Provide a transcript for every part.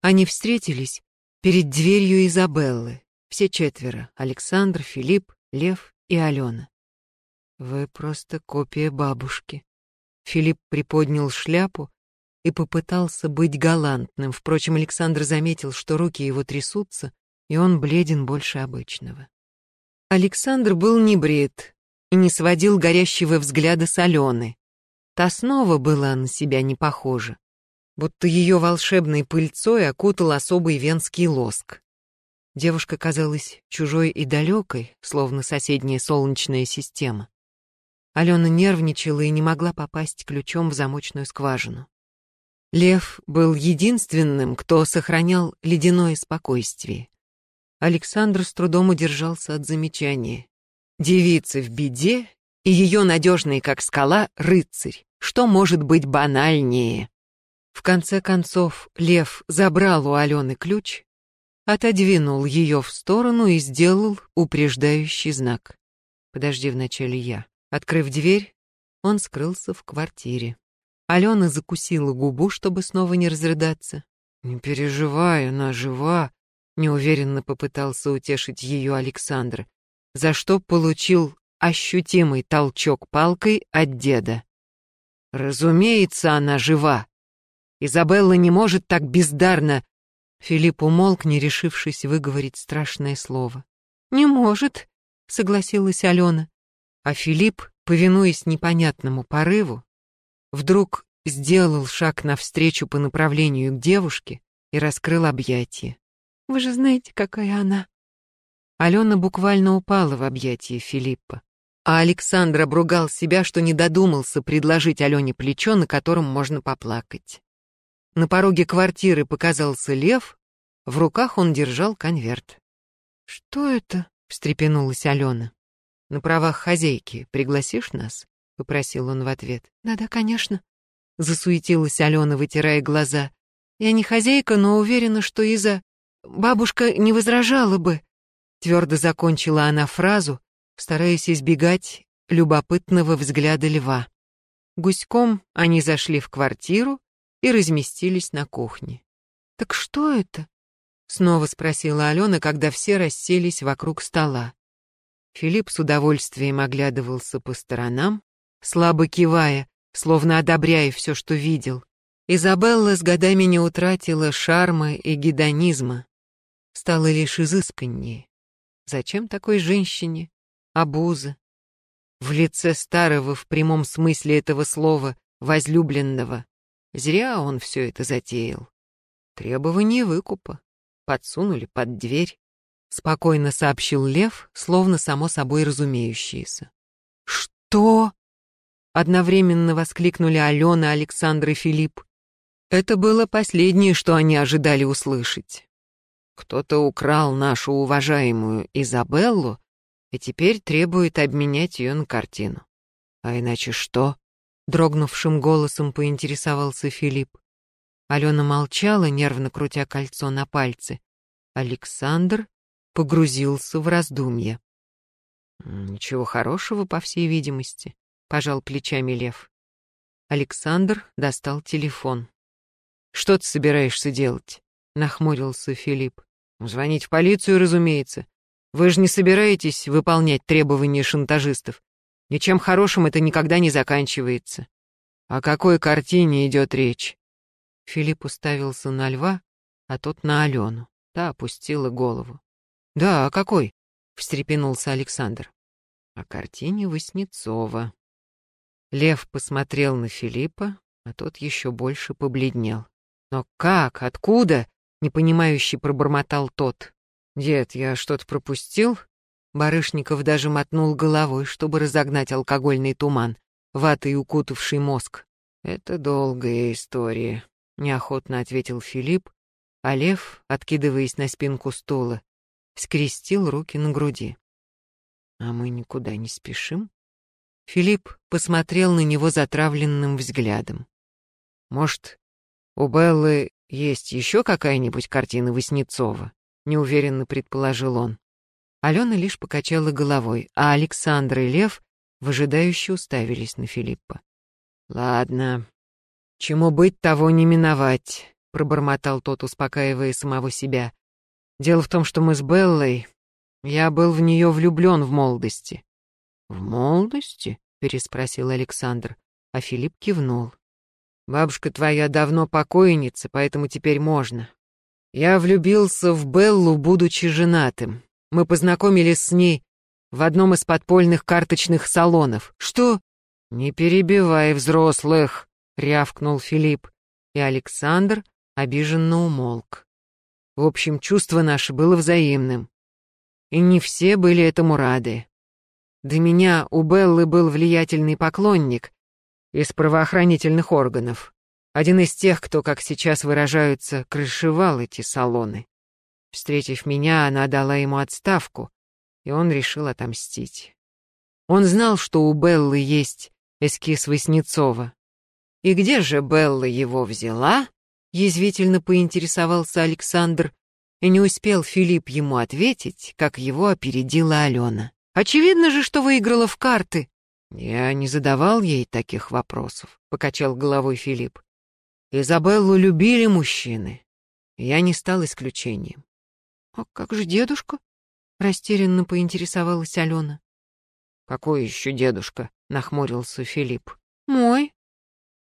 Они встретились перед дверью Изабеллы. Все четверо — Александр, Филипп, Лев и Алена. «Вы просто копия бабушки». Филипп приподнял шляпу и попытался быть галантным. Впрочем, Александр заметил, что руки его трясутся, и он бледен больше обычного. Александр был не брит и не сводил горящего взгляда с Алены. Та снова была на себя не похожа, будто ее волшебной пыльцой окутал особый венский лоск. Девушка казалась чужой и далекой, словно соседняя солнечная система. Алена нервничала и не могла попасть ключом в замочную скважину. Лев был единственным, кто сохранял ледяное спокойствие. Александр с трудом удержался от замечания. Девица в беде и ее надежный, как скала, рыцарь. Что может быть банальнее? В конце концов, Лев забрал у Алены ключ, отодвинул ее в сторону и сделал упреждающий знак. «Подожди вначале я». Открыв дверь, он скрылся в квартире. Алена закусила губу, чтобы снова не разрыдаться. «Не переживай, она жива», — неуверенно попытался утешить ее Александр, за что получил ощутимый толчок палкой от деда. «Разумеется, она жива. Изабелла не может так бездарно...» Филипп умолк, не решившись выговорить страшное слово. «Не может», — согласилась Алена. А Филипп, повинуясь непонятному порыву, вдруг сделал шаг навстречу по направлению к девушке и раскрыл объятия. «Вы же знаете, какая она». Алена буквально упала в объятия Филиппа, а Александр обругал себя, что не додумался предложить Алене плечо, на котором можно поплакать. На пороге квартиры показался лев, в руках он держал конверт. «Что это?» — встрепенулась Алена. На правах хозяйки пригласишь нас?» — попросил он в ответ. «Да-да, конечно», — засуетилась Алена, вытирая глаза. «Я не хозяйка, но уверена, что из-за... Бабушка не возражала бы». Твердо закончила она фразу, стараясь избегать любопытного взгляда льва. Гуськом они зашли в квартиру и разместились на кухне. «Так что это?» — снова спросила Алена, когда все расселись вокруг стола. Филипп с удовольствием оглядывался по сторонам, слабо кивая, словно одобряя все, что видел. Изабелла с годами не утратила шарма и гедонизма, стала лишь изысканнее. Зачем такой женщине обуза? В лице старого, в прямом смысле этого слова, возлюбленного. Зря он все это затеял. Требование выкупа. Подсунули под дверь. — спокойно сообщил Лев, словно само собой разумеющееся. «Что?» — одновременно воскликнули Алена, Александр и Филипп. Это было последнее, что они ожидали услышать. Кто-то украл нашу уважаемую Изабеллу и теперь требует обменять ее на картину. А иначе что? Дрогнувшим голосом поинтересовался Филипп. Алена молчала, нервно крутя кольцо на пальце. Александр погрузился в раздумье. «Ничего хорошего, по всей видимости», — пожал плечами Лев. Александр достал телефон. «Что ты собираешься делать?» — нахмурился Филипп. «Звонить в полицию, разумеется. Вы же не собираетесь выполнять требования шантажистов. Ничем хорошим это никогда не заканчивается. О какой картине идет речь?» Филипп уставился на льва, а тот на Алену. Та опустила голову. «Да, а какой?» — встрепенулся Александр. «О картине Васнецова». Лев посмотрел на Филиппа, а тот еще больше побледнел. «Но как? Откуда?» — непонимающе пробормотал тот. «Дед, я что-то пропустил?» Барышников даже мотнул головой, чтобы разогнать алкогольный туман, ватой укутавший мозг. «Это долгая история», — неохотно ответил Филипп, а Лев, откидываясь на спинку стула, скрестил руки на груди. «А мы никуда не спешим?» Филипп посмотрел на него затравленным взглядом. «Может, у Беллы есть еще какая-нибудь картина Васнецова?» — неуверенно предположил он. Алена лишь покачала головой, а Александр и Лев выжидающе уставились на Филиппа. «Ладно, чему быть, того не миновать. — пробормотал тот, успокаивая самого себя. «Дело в том, что мы с Беллой... Я был в нее влюблен в молодости». «В молодости?» — переспросил Александр, а Филипп кивнул. «Бабушка твоя давно покойница, поэтому теперь можно. Я влюбился в Беллу, будучи женатым. Мы познакомились с ней в одном из подпольных карточных салонов. Что? Не перебивай взрослых, рявкнул Филипп, и Александр обиженно умолк. В общем, чувство наше было взаимным. И не все были этому рады. До меня у Беллы был влиятельный поклонник из правоохранительных органов. Один из тех, кто, как сейчас выражаются, крышевал эти салоны. Встретив меня, она дала ему отставку, и он решил отомстить. Он знал, что у Беллы есть эскиз Васнецова. «И где же Белла его взяла?» — язвительно поинтересовался Александр, и не успел Филипп ему ответить, как его опередила Алена. «Очевидно же, что выиграла в карты». «Я не задавал ей таких вопросов», — покачал головой Филипп. «Изабеллу любили мужчины. Я не стал исключением. «А как же дедушка?» — растерянно поинтересовалась Алена. «Какой еще дедушка?» — нахмурился Филипп. «Мой».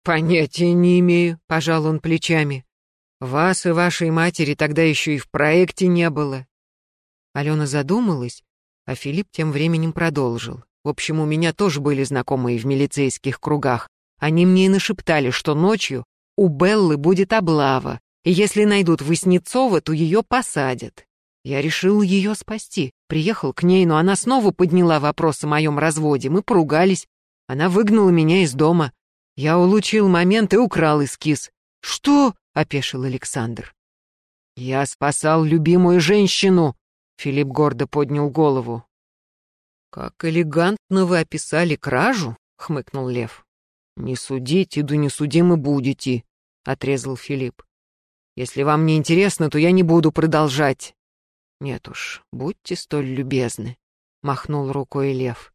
«Понятия не имею», — пожал он плечами. «Вас и вашей матери тогда еще и в проекте не было». Алена задумалась, а Филипп тем временем продолжил. «В общем, у меня тоже были знакомые в милицейских кругах. Они мне и нашептали, что ночью у Беллы будет облава, и если найдут Васнецова, то ее посадят. Я решил ее спасти. Приехал к ней, но она снова подняла вопрос о моем разводе. Мы поругались. Она выгнала меня из дома. Я улучил момент и украл эскиз. «Что?» — опешил Александр. «Я спасал любимую женщину!» — Филипп гордо поднял голову. «Как элегантно вы описали кражу!» — хмыкнул Лев. «Не судите, да не судимы будете!» — отрезал Филипп. «Если вам не интересно, то я не буду продолжать. «Нет уж, будьте столь любезны», — махнул рукой Лев.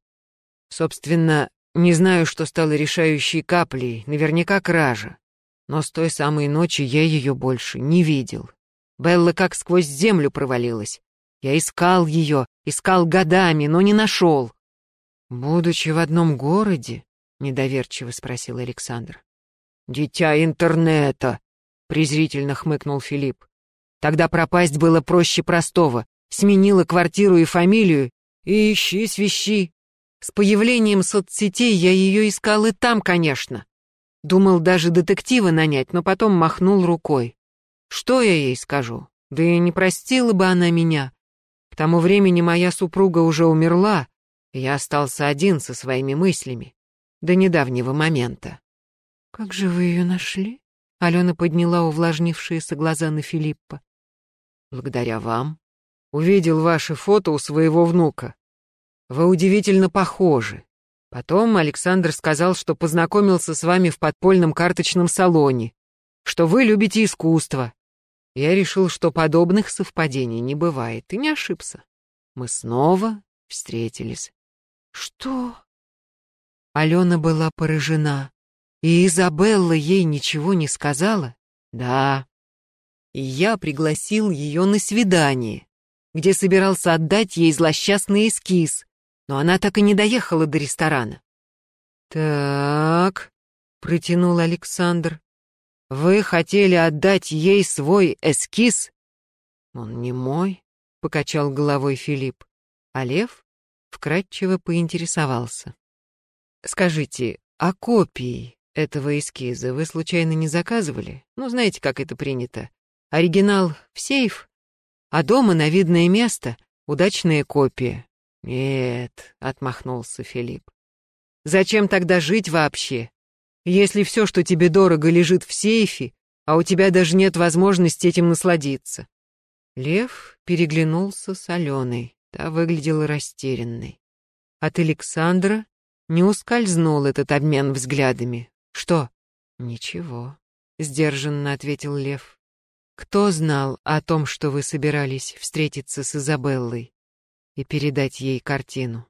«Собственно, не знаю, что стало решающей каплей, наверняка кража. Но с той самой ночи я ее больше не видел. Белла как сквозь землю провалилась. Я искал ее, искал годами, но не нашел. «Будучи в одном городе?» — недоверчиво спросил Александр. «Дитя интернета!» — презрительно хмыкнул Филипп. Тогда пропасть было проще простого. Сменила квартиру и фамилию, и ищи свищи. С появлением соцсетей я ее искал и там, конечно. Думал даже детектива нанять, но потом махнул рукой. Что я ей скажу? Да и не простила бы она меня. К тому времени моя супруга уже умерла, и я остался один со своими мыслями. До недавнего момента. «Как же вы ее нашли?» Алена подняла увлажнившиеся глаза на Филиппа. Благодаря вам. Увидел ваши фото у своего внука. Вы удивительно похожи. Потом Александр сказал, что познакомился с вами в подпольном карточном салоне, что вы любите искусство. Я решил, что подобных совпадений не бывает, и не ошибся. Мы снова встретились. Что? Алена была поражена. И Изабелла ей ничего не сказала? Да, и я пригласил ее на свидание, где собирался отдать ей злосчастный эскиз, но она так и не доехала до ресторана. «Так», — протянул Александр, — «вы хотели отдать ей свой эскиз?» «Он не мой», — покачал головой Филипп, а Лев вкратчиво поинтересовался. «Скажите, а копии этого эскиза вы случайно не заказывали? Ну, знаете, как это принято. Оригинал в сейф, а дома на видное место удачная копия. Нет, отмахнулся Филипп. Зачем тогда жить вообще? Если все, что тебе дорого, лежит в сейфе, а у тебя даже нет возможности этим насладиться. Лев переглянулся с Аленой. Та выглядела растерянной. От Александра не ускользнул этот обмен взглядами. Что? Ничего, сдержанно ответил Лев. Кто знал о том, что вы собирались встретиться с Изабеллой и передать ей картину?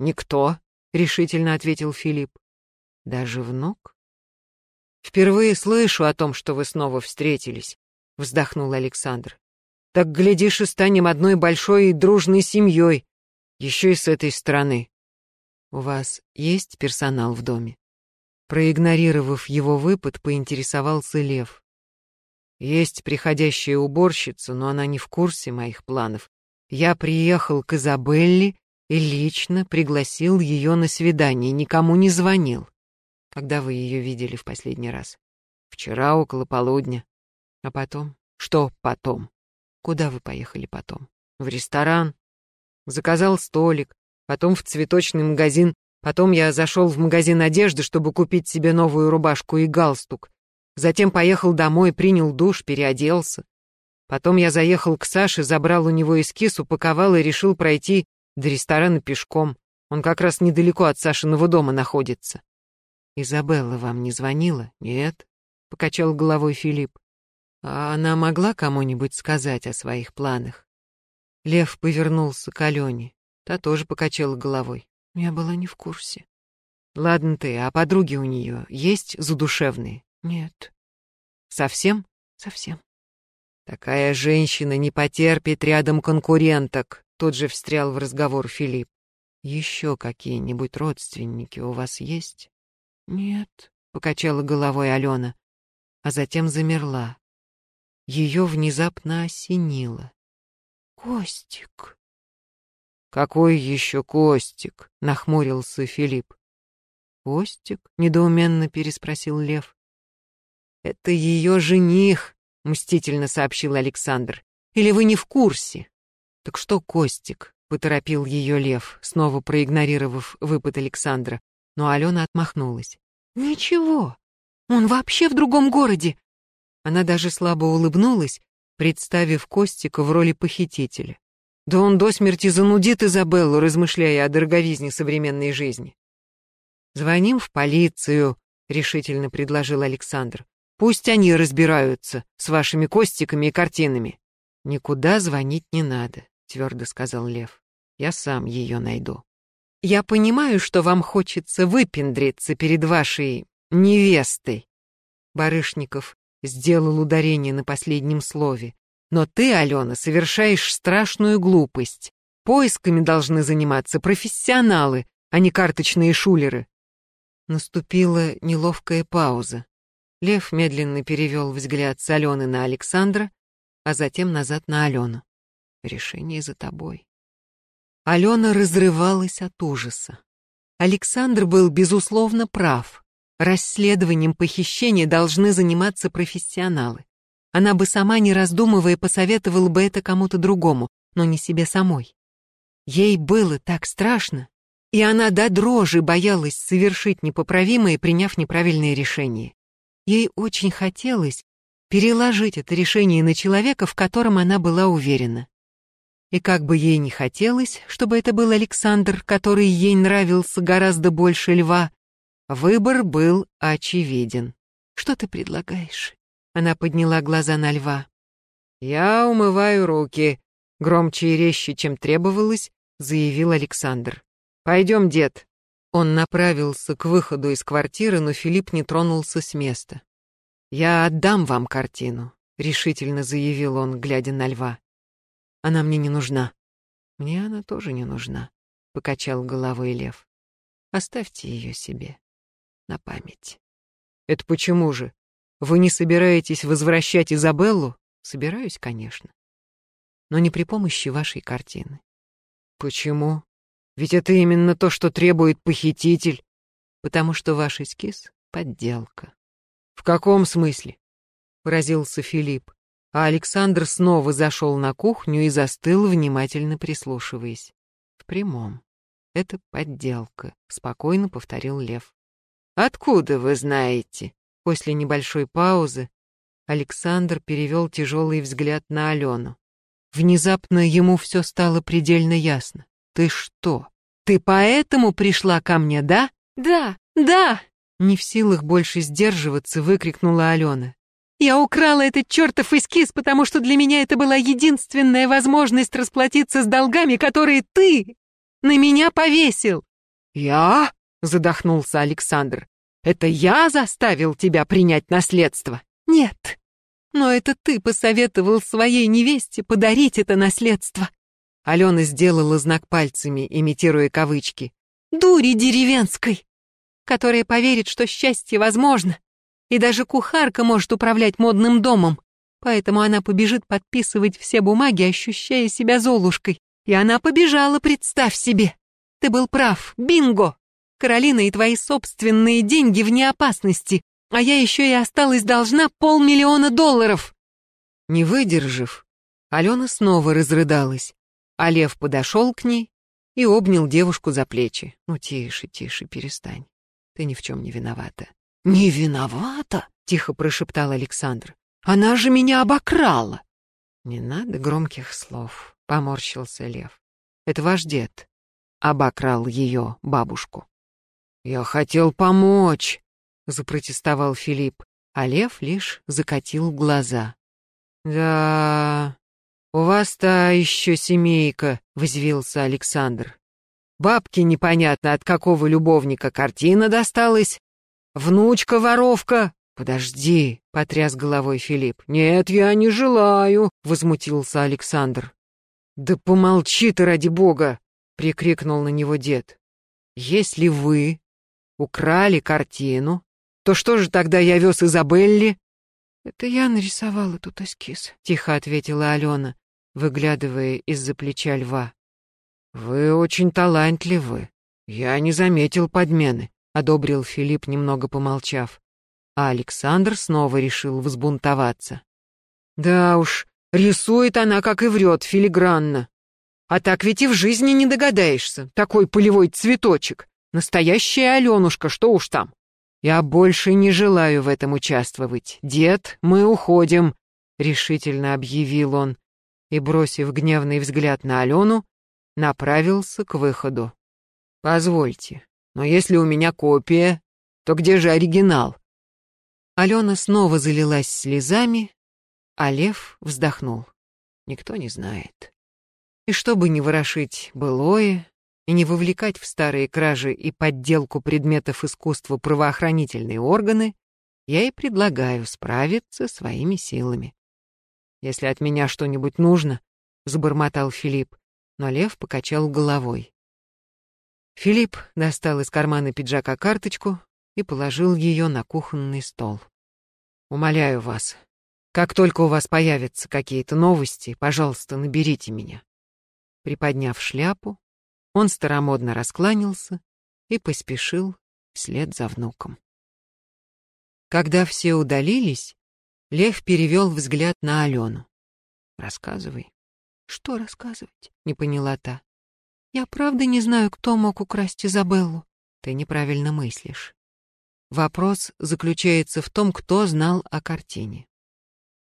Никто, решительно ответил Филипп. Даже внук? «Впервые слышу о том, что вы снова встретились», — вздохнул Александр. «Так, глядишь, и станем одной большой и дружной семьей, еще и с этой стороны». «У вас есть персонал в доме?» Проигнорировав его выпад, поинтересовался Лев. «Есть приходящая уборщица, но она не в курсе моих планов. Я приехал к Изабелле и лично пригласил ее на свидание, никому не звонил. Когда вы ее видели в последний раз? Вчера около полудня. А потом? Что потом? Куда вы поехали потом? В ресторан. Заказал столик, потом в цветочный магазин, потом я зашел в магазин одежды, чтобы купить себе новую рубашку и галстук. Затем поехал домой, принял душ, переоделся. Потом я заехал к Саше, забрал у него эскиз, упаковал и решил пройти до ресторана пешком. Он как раз недалеко от Сашиного дома находится. «Изабелла вам не звонила?» «Нет», — покачал головой Филипп. «А она могла кому-нибудь сказать о своих планах?» Лев повернулся к Алене. Та тоже покачала головой. Я была не в курсе. «Ладно ты, а подруги у нее есть задушевные?» «Нет». «Совсем?» «Совсем». «Такая женщина не потерпит рядом конкуренток», — тут же встрял в разговор Филипп. «Еще какие-нибудь родственники у вас есть?» «Нет», — покачала головой Алена, а затем замерла. Ее внезапно осенило. «Костик!» «Какой еще Костик?» — нахмурился Филипп. «Костик?» — недоуменно переспросил Лев. «Это ее жених», — мстительно сообщил Александр. «Или вы не в курсе?» «Так что Костик?» — поторопил ее Лев, снова проигнорировав выпад Александра но Алена отмахнулась. «Ничего, он вообще в другом городе!» Она даже слабо улыбнулась, представив Костика в роли похитителя. Да он до смерти занудит Изабеллу, размышляя о дороговизне современной жизни. «Звоним в полицию», — решительно предложил Александр. «Пусть они разбираются с вашими Костиками и картинами». «Никуда звонить не надо», — твердо сказал Лев. «Я сам ее найду». Я понимаю, что вам хочется выпендриться перед вашей невестой. Барышников сделал ударение на последнем слове. Но ты, Алена, совершаешь страшную глупость. Поисками должны заниматься профессионалы, а не карточные шулеры. Наступила неловкая пауза. Лев медленно перевел взгляд с Алены на Александра, а затем назад на Алену. Решение за тобой. Алена разрывалась от ужаса. Александр был, безусловно, прав. Расследованием похищения должны заниматься профессионалы. Она бы сама, не раздумывая, посоветовала бы это кому-то другому, но не себе самой. Ей было так страшно, и она до дрожи боялась совершить непоправимое, приняв неправильное решение. Ей очень хотелось переложить это решение на человека, в котором она была уверена. И как бы ей не хотелось, чтобы это был Александр, который ей нравился гораздо больше льва, выбор был очевиден. «Что ты предлагаешь?» Она подняла глаза на льва. «Я умываю руки», — громче и резче, чем требовалось, заявил Александр. «Пойдем, дед». Он направился к выходу из квартиры, но Филипп не тронулся с места. «Я отдам вам картину», — решительно заявил он, глядя на льва. Она мне не нужна. Мне она тоже не нужна, покачал головой Лев. Оставьте ее себе на память. Это почему же? Вы не собираетесь возвращать Изабеллу? Собираюсь, конечно. Но не при помощи вашей картины. Почему? Ведь это именно то, что требует похититель. Потому что ваш эскиз — подделка. В каком смысле? Поразился Филипп а Александр снова зашел на кухню и застыл, внимательно прислушиваясь. В прямом. Это подделка, спокойно повторил Лев. Откуда вы знаете? После небольшой паузы Александр перевел тяжелый взгляд на Алену. Внезапно ему все стало предельно ясно. Ты что? Ты поэтому пришла ко мне, да? Да, да! Не в силах больше сдерживаться, выкрикнула Алена. Я украла этот чертов эскиз, потому что для меня это была единственная возможность расплатиться с долгами, которые ты на меня повесил. Я? Задохнулся Александр. Это я заставил тебя принять наследство? Нет. Но это ты посоветовал своей невесте подарить это наследство. Алена сделала знак пальцами, имитируя кавычки. Дури деревенской, которая поверит, что счастье возможно, и даже кухарка может управлять модным домом. Поэтому она побежит подписывать все бумаги, ощущая себя Золушкой. И она побежала, представь себе. Ты был прав, бинго! Каролина и твои собственные деньги вне опасности, а я еще и осталась должна полмиллиона долларов. Не выдержав, Алена снова разрыдалась, а Лев подошел к ней и обнял девушку за плечи. «Ну, тише, тише, перестань. Ты ни в чем не виновата». «Не виновата?» — тихо прошептал Александр. Она же меня обокрала!» «Не надо громких слов», — поморщился Лев. «Это ваш дед обокрал ее бабушку». «Я хотел помочь», — запротестовал Филипп, а Лев лишь закатил глаза. «Да, у вас та еще семейка», — взвился Александр. «Бабке непонятно, от какого любовника картина досталась. Внучка-воровка, «Подожди», — потряс головой Филипп. «Нет, я не желаю», — возмутился Александр. «Да помолчи ты, ради бога!» — прикрикнул на него дед. «Если вы украли картину, то что же тогда я вез Изабелли?» «Это я нарисовала тут эскиз», — тихо ответила Алена, выглядывая из-за плеча льва. «Вы очень талантливы. Я не заметил подмены», — одобрил Филипп, немного помолчав а Александр снова решил взбунтоваться. «Да уж, рисует она, как и врет, филигранно. А так ведь и в жизни не догадаешься, такой полевой цветочек. Настоящая Аленушка, что уж там. Я больше не желаю в этом участвовать. Дед, мы уходим», — решительно объявил он и, бросив гневный взгляд на Алену, направился к выходу. «Позвольте, но если у меня копия, то где же оригинал?» Алена снова залилась слезами, а Лев вздохнул. Никто не знает. И чтобы не ворошить былое и не вовлекать в старые кражи и подделку предметов искусства правоохранительные органы, я и предлагаю справиться своими силами. Если от меня что-нибудь нужно, — забормотал Филипп, но Лев покачал головой. Филипп достал из кармана пиджака карточку и положил ее на кухонный стол. «Умоляю вас, как только у вас появятся какие-то новости, пожалуйста, наберите меня». Приподняв шляпу, он старомодно раскланялся и поспешил вслед за внуком. Когда все удалились, Лев перевел взгляд на Алену. «Рассказывай». «Что рассказывать?» — не поняла та. «Я правда не знаю, кто мог украсть Изабеллу». «Ты неправильно мыслишь. Вопрос заключается в том, кто знал о картине.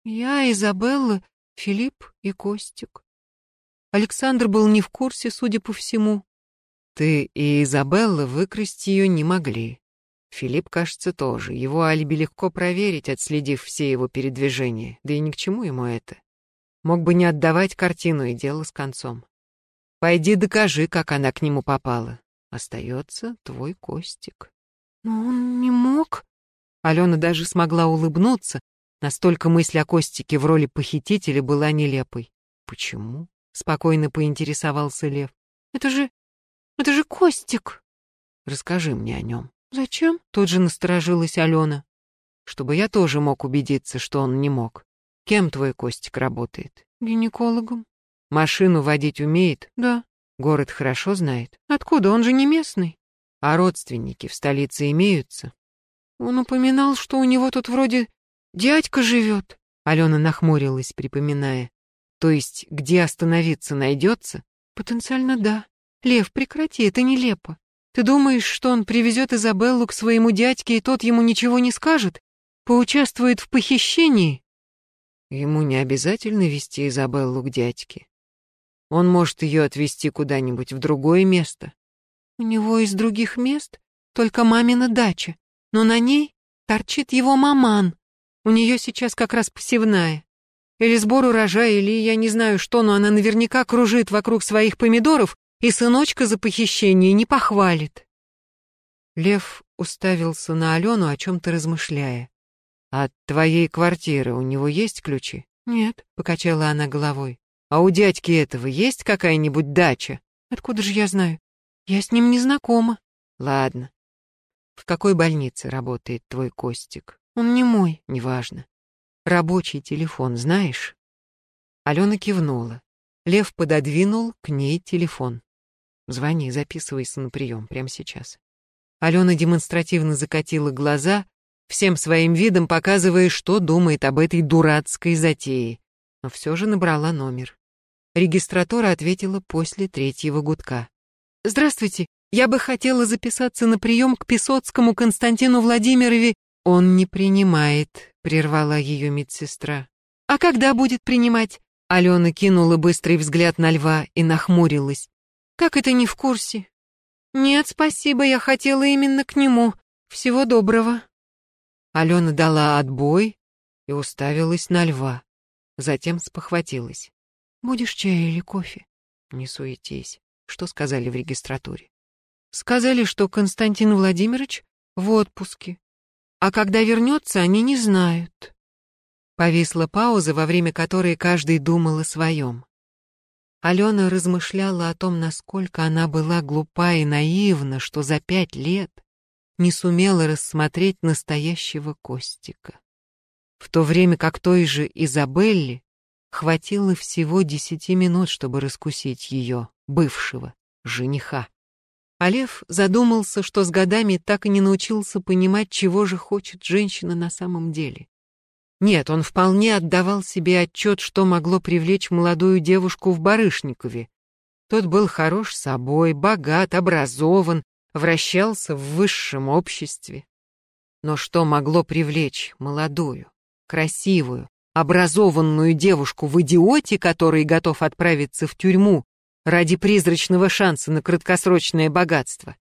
Я, Изабелла, Филипп и Костик. Александр был не в курсе, судя по всему. Ты и Изабелла выкрасть ее не могли. Филипп, кажется, тоже. Его алиби легко проверить, отследив все его передвижения. Да и ни к чему ему это. Мог бы не отдавать картину и дело с концом. Пойди докажи, как она к нему попала. Остается твой Костик. Но он не мог. Алена даже смогла улыбнуться, настолько мысль о Костике в роли похитителя была нелепой. «Почему?» — спокойно поинтересовался Лев. «Это же... это же Костик!» «Расскажи мне о нем». «Зачем?» — тут же насторожилась Алена. «Чтобы я тоже мог убедиться, что он не мог. Кем твой Костик работает?» «Гинекологом». «Машину водить умеет?» «Да». «Город хорошо знает?» «Откуда? Он же не местный». А родственники в столице имеются? Он упоминал, что у него тут вроде дядька живет. Алена нахмурилась, припоминая. То есть, где остановиться найдется? Потенциально да. Лев, прекрати, это нелепо. Ты думаешь, что он привезет Изабеллу к своему дядьке, и тот ему ничего не скажет? Поучаствует в похищении? Ему не обязательно вести Изабеллу к дядьке. Он может ее отвезти куда-нибудь в другое место. У него из других мест только мамина дача, но на ней торчит его маман. У нее сейчас как раз посевная. Или сбор урожая, или я не знаю что, но она наверняка кружит вокруг своих помидоров и сыночка за похищение не похвалит. Лев уставился на Алену, о чем-то размышляя. «А «От твоей квартиры у него есть ключи?» «Нет», — покачала она головой. «А у дядьки этого есть какая-нибудь дача?» «Откуда же я знаю? Я с ним не знакома». «Ладно. В какой больнице работает твой Костик?» «Он не мой». «Неважно. Рабочий телефон знаешь?» Алена кивнула. Лев пододвинул к ней телефон. «Звони, записывайся на прием прямо сейчас». Алена демонстративно закатила глаза, всем своим видом показывая, что думает об этой дурацкой затее, но все же набрала номер. Регистратура ответила после третьего гудка. «Здравствуйте, я бы хотела записаться на прием к Песоцкому Константину Владимирове». «Он не принимает», — прервала ее медсестра. «А когда будет принимать?» Алена кинула быстрый взгляд на льва и нахмурилась. «Как это не в курсе?» «Нет, спасибо, я хотела именно к нему. Всего доброго». Алена дала отбой и уставилась на льва. Затем спохватилась. «Будешь чай или кофе?» «Не суетись. Что сказали в регистратуре?» «Сказали, что Константин Владимирович в отпуске. А когда вернется, они не знают». Повисла пауза, во время которой каждый думал о своем. Алена размышляла о том, насколько она была глупа и наивна, что за пять лет не сумела рассмотреть настоящего Костика. В то время как той же Изабелле хватило всего десяти минут, чтобы раскусить ее, бывшего, жениха. А задумался, что с годами так и не научился понимать, чего же хочет женщина на самом деле. Нет, он вполне отдавал себе отчет, что могло привлечь молодую девушку в Барышникове. Тот был хорош собой, богат, образован, вращался в высшем обществе. Но что могло привлечь молодую, красивую, образованную девушку в идиоте, который готов отправиться в тюрьму ради призрачного шанса на краткосрочное богатство?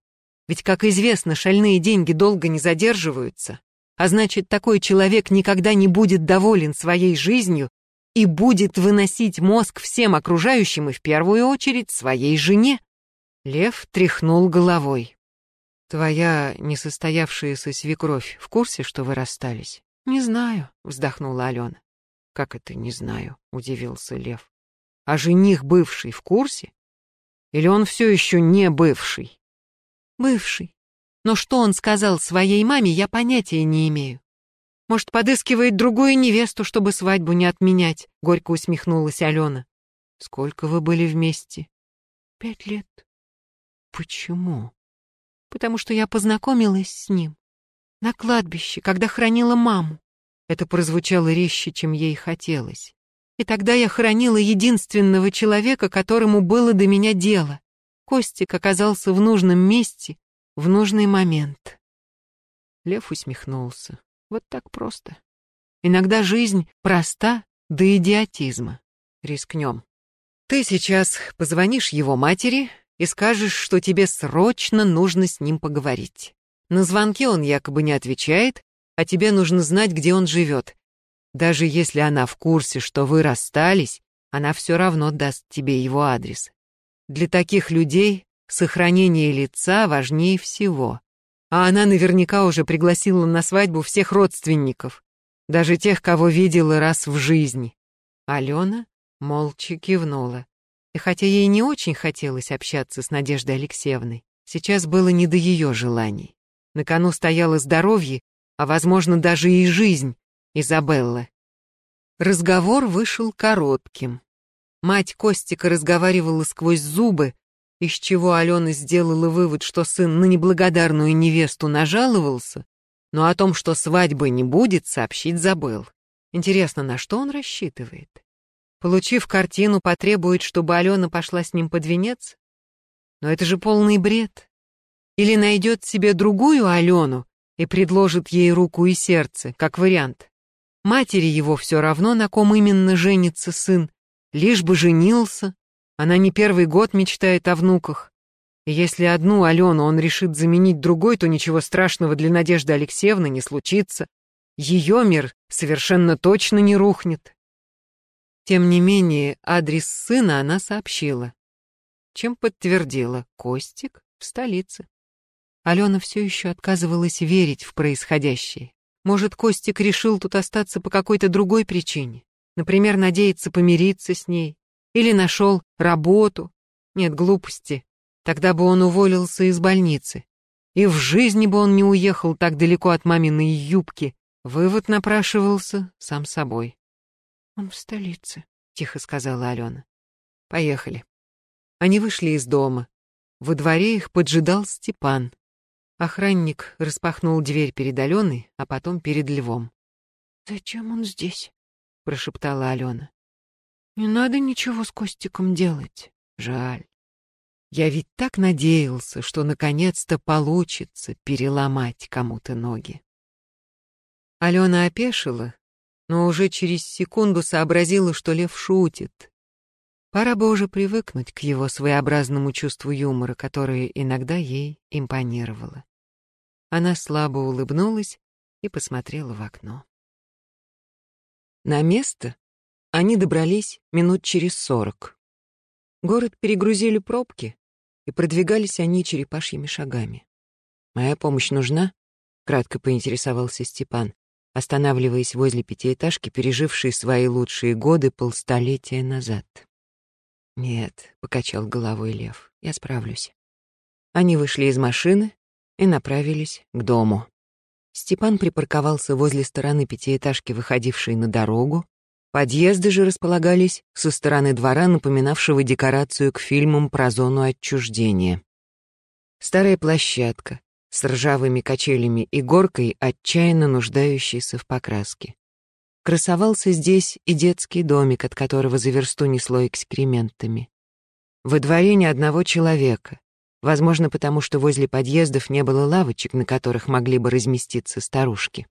Ведь, как известно, шальные деньги долго не задерживаются. А значит, такой человек никогда не будет доволен своей жизнью и будет выносить мозг всем окружающим и в первую очередь своей жене. Лев тряхнул головой. «Твоя несостоявшаяся свекровь в курсе, что вы расстались?» «Не знаю», — вздохнула Алена. «Как это не знаю?» — удивился Лев. «А жених бывший в курсе? Или он все еще не бывший?» «Бывший. Но что он сказал своей маме, я понятия не имею. Может, подыскивает другую невесту, чтобы свадьбу не отменять, горько усмехнулась Алена. Сколько вы были вместе? Пять лет. Почему? Потому что я познакомилась с ним. На кладбище, когда хранила маму. Это прозвучало резче, чем ей хотелось. И тогда я хранила единственного человека, которому было до меня дело. Костик оказался в нужном месте в нужный момент. Лев усмехнулся. Вот так просто. Иногда жизнь проста до идиотизма. Рискнем. Ты сейчас позвонишь его матери и скажешь, что тебе срочно нужно с ним поговорить. На звонки он якобы не отвечает, а тебе нужно знать, где он живет. Даже если она в курсе, что вы расстались, она все равно даст тебе его адрес. Для таких людей Сохранение лица важнее всего. А она наверняка уже пригласила на свадьбу всех родственников, даже тех, кого видела раз в жизни. Алена молча кивнула. И хотя ей не очень хотелось общаться с Надеждой Алексеевной, сейчас было не до ее желаний. На кону стояло здоровье, а, возможно, даже и жизнь Изабеллы. Разговор вышел коротким. Мать Костика разговаривала сквозь зубы, из чего Алена сделала вывод, что сын на неблагодарную невесту нажаловался, но о том, что свадьбы не будет, сообщить забыл. Интересно, на что он рассчитывает? Получив картину, потребует, чтобы Алена пошла с ним под венец? Но это же полный бред. Или найдет себе другую Алену и предложит ей руку и сердце, как вариант. Матери его все равно, на ком именно женится сын, лишь бы женился, она не первый год мечтает о внуках. И если одну Алену он решит заменить другой, то ничего страшного для Надежды Алексеевны не случится. Ее мир совершенно точно не рухнет. Тем не менее, адрес сына она сообщила, чем подтвердила Костик в столице. Алена все еще отказывалась верить в происходящее. Может, Костик решил тут остаться по какой-то другой причине? Например, надеяться помириться с ней? Или нашел работу? Нет, глупости. Тогда бы он уволился из больницы. И в жизни бы он не уехал так далеко от маминой юбки. Вывод напрашивался сам собой. «Он в столице», — тихо сказала Алена. «Поехали». Они вышли из дома. Во дворе их поджидал Степан. Охранник распахнул дверь перед Аленой, а потом перед Львом. «Зачем он здесь?» — прошептала Алена. «Не надо ничего с Костиком делать. Жаль. Я ведь так надеялся, что наконец-то получится переломать кому-то ноги». Алена опешила, но уже через секунду сообразила, что Лев шутит. Пора бы уже привыкнуть к его своеобразному чувству юмора, которое иногда ей импонировало. Она слабо улыбнулась и посмотрела в окно. На место они добрались минут через сорок. Город перегрузили пробки, и продвигались они черепашьими шагами. «Моя помощь нужна?» — кратко поинтересовался Степан, останавливаясь возле пятиэтажки, пережившей свои лучшие годы полстолетия назад. «Нет», — покачал головой Лев, — «я справлюсь». Они вышли из машины, и направились к дому. Степан припарковался возле стороны пятиэтажки, выходившей на дорогу. Подъезды же располагались со стороны двора, напоминавшего декорацию к фильмам про зону отчуждения. Старая площадка с ржавыми качелями и горкой, отчаянно нуждающейся в покраске. Красовался здесь и детский домик, от которого за версту несло экскрементами. Во дворе ни одного человека, Возможно, потому что возле подъездов не было лавочек, на которых могли бы разместиться старушки.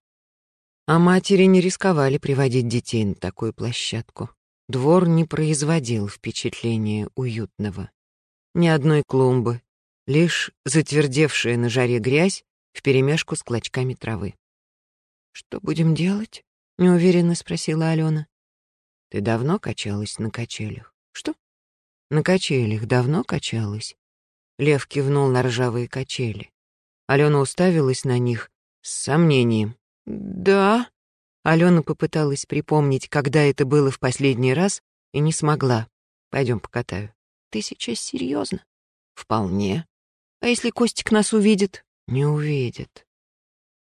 А матери не рисковали приводить детей на такую площадку. Двор не производил впечатления уютного. Ни одной клумбы, лишь затвердевшая на жаре грязь вперемешку с клочками травы. «Что будем делать?» — неуверенно спросила Алена. «Ты давно качалась на качелях?» «Что?» «На качелях давно качалась?» Лев кивнул на ржавые качели. Алена уставилась на них с сомнением. «Да?» Алена попыталась припомнить, когда это было в последний раз, и не смогла. Пойдем покатаю. «Ты сейчас серьезно?» «Вполне. А если Костик нас увидит?» «Не увидит».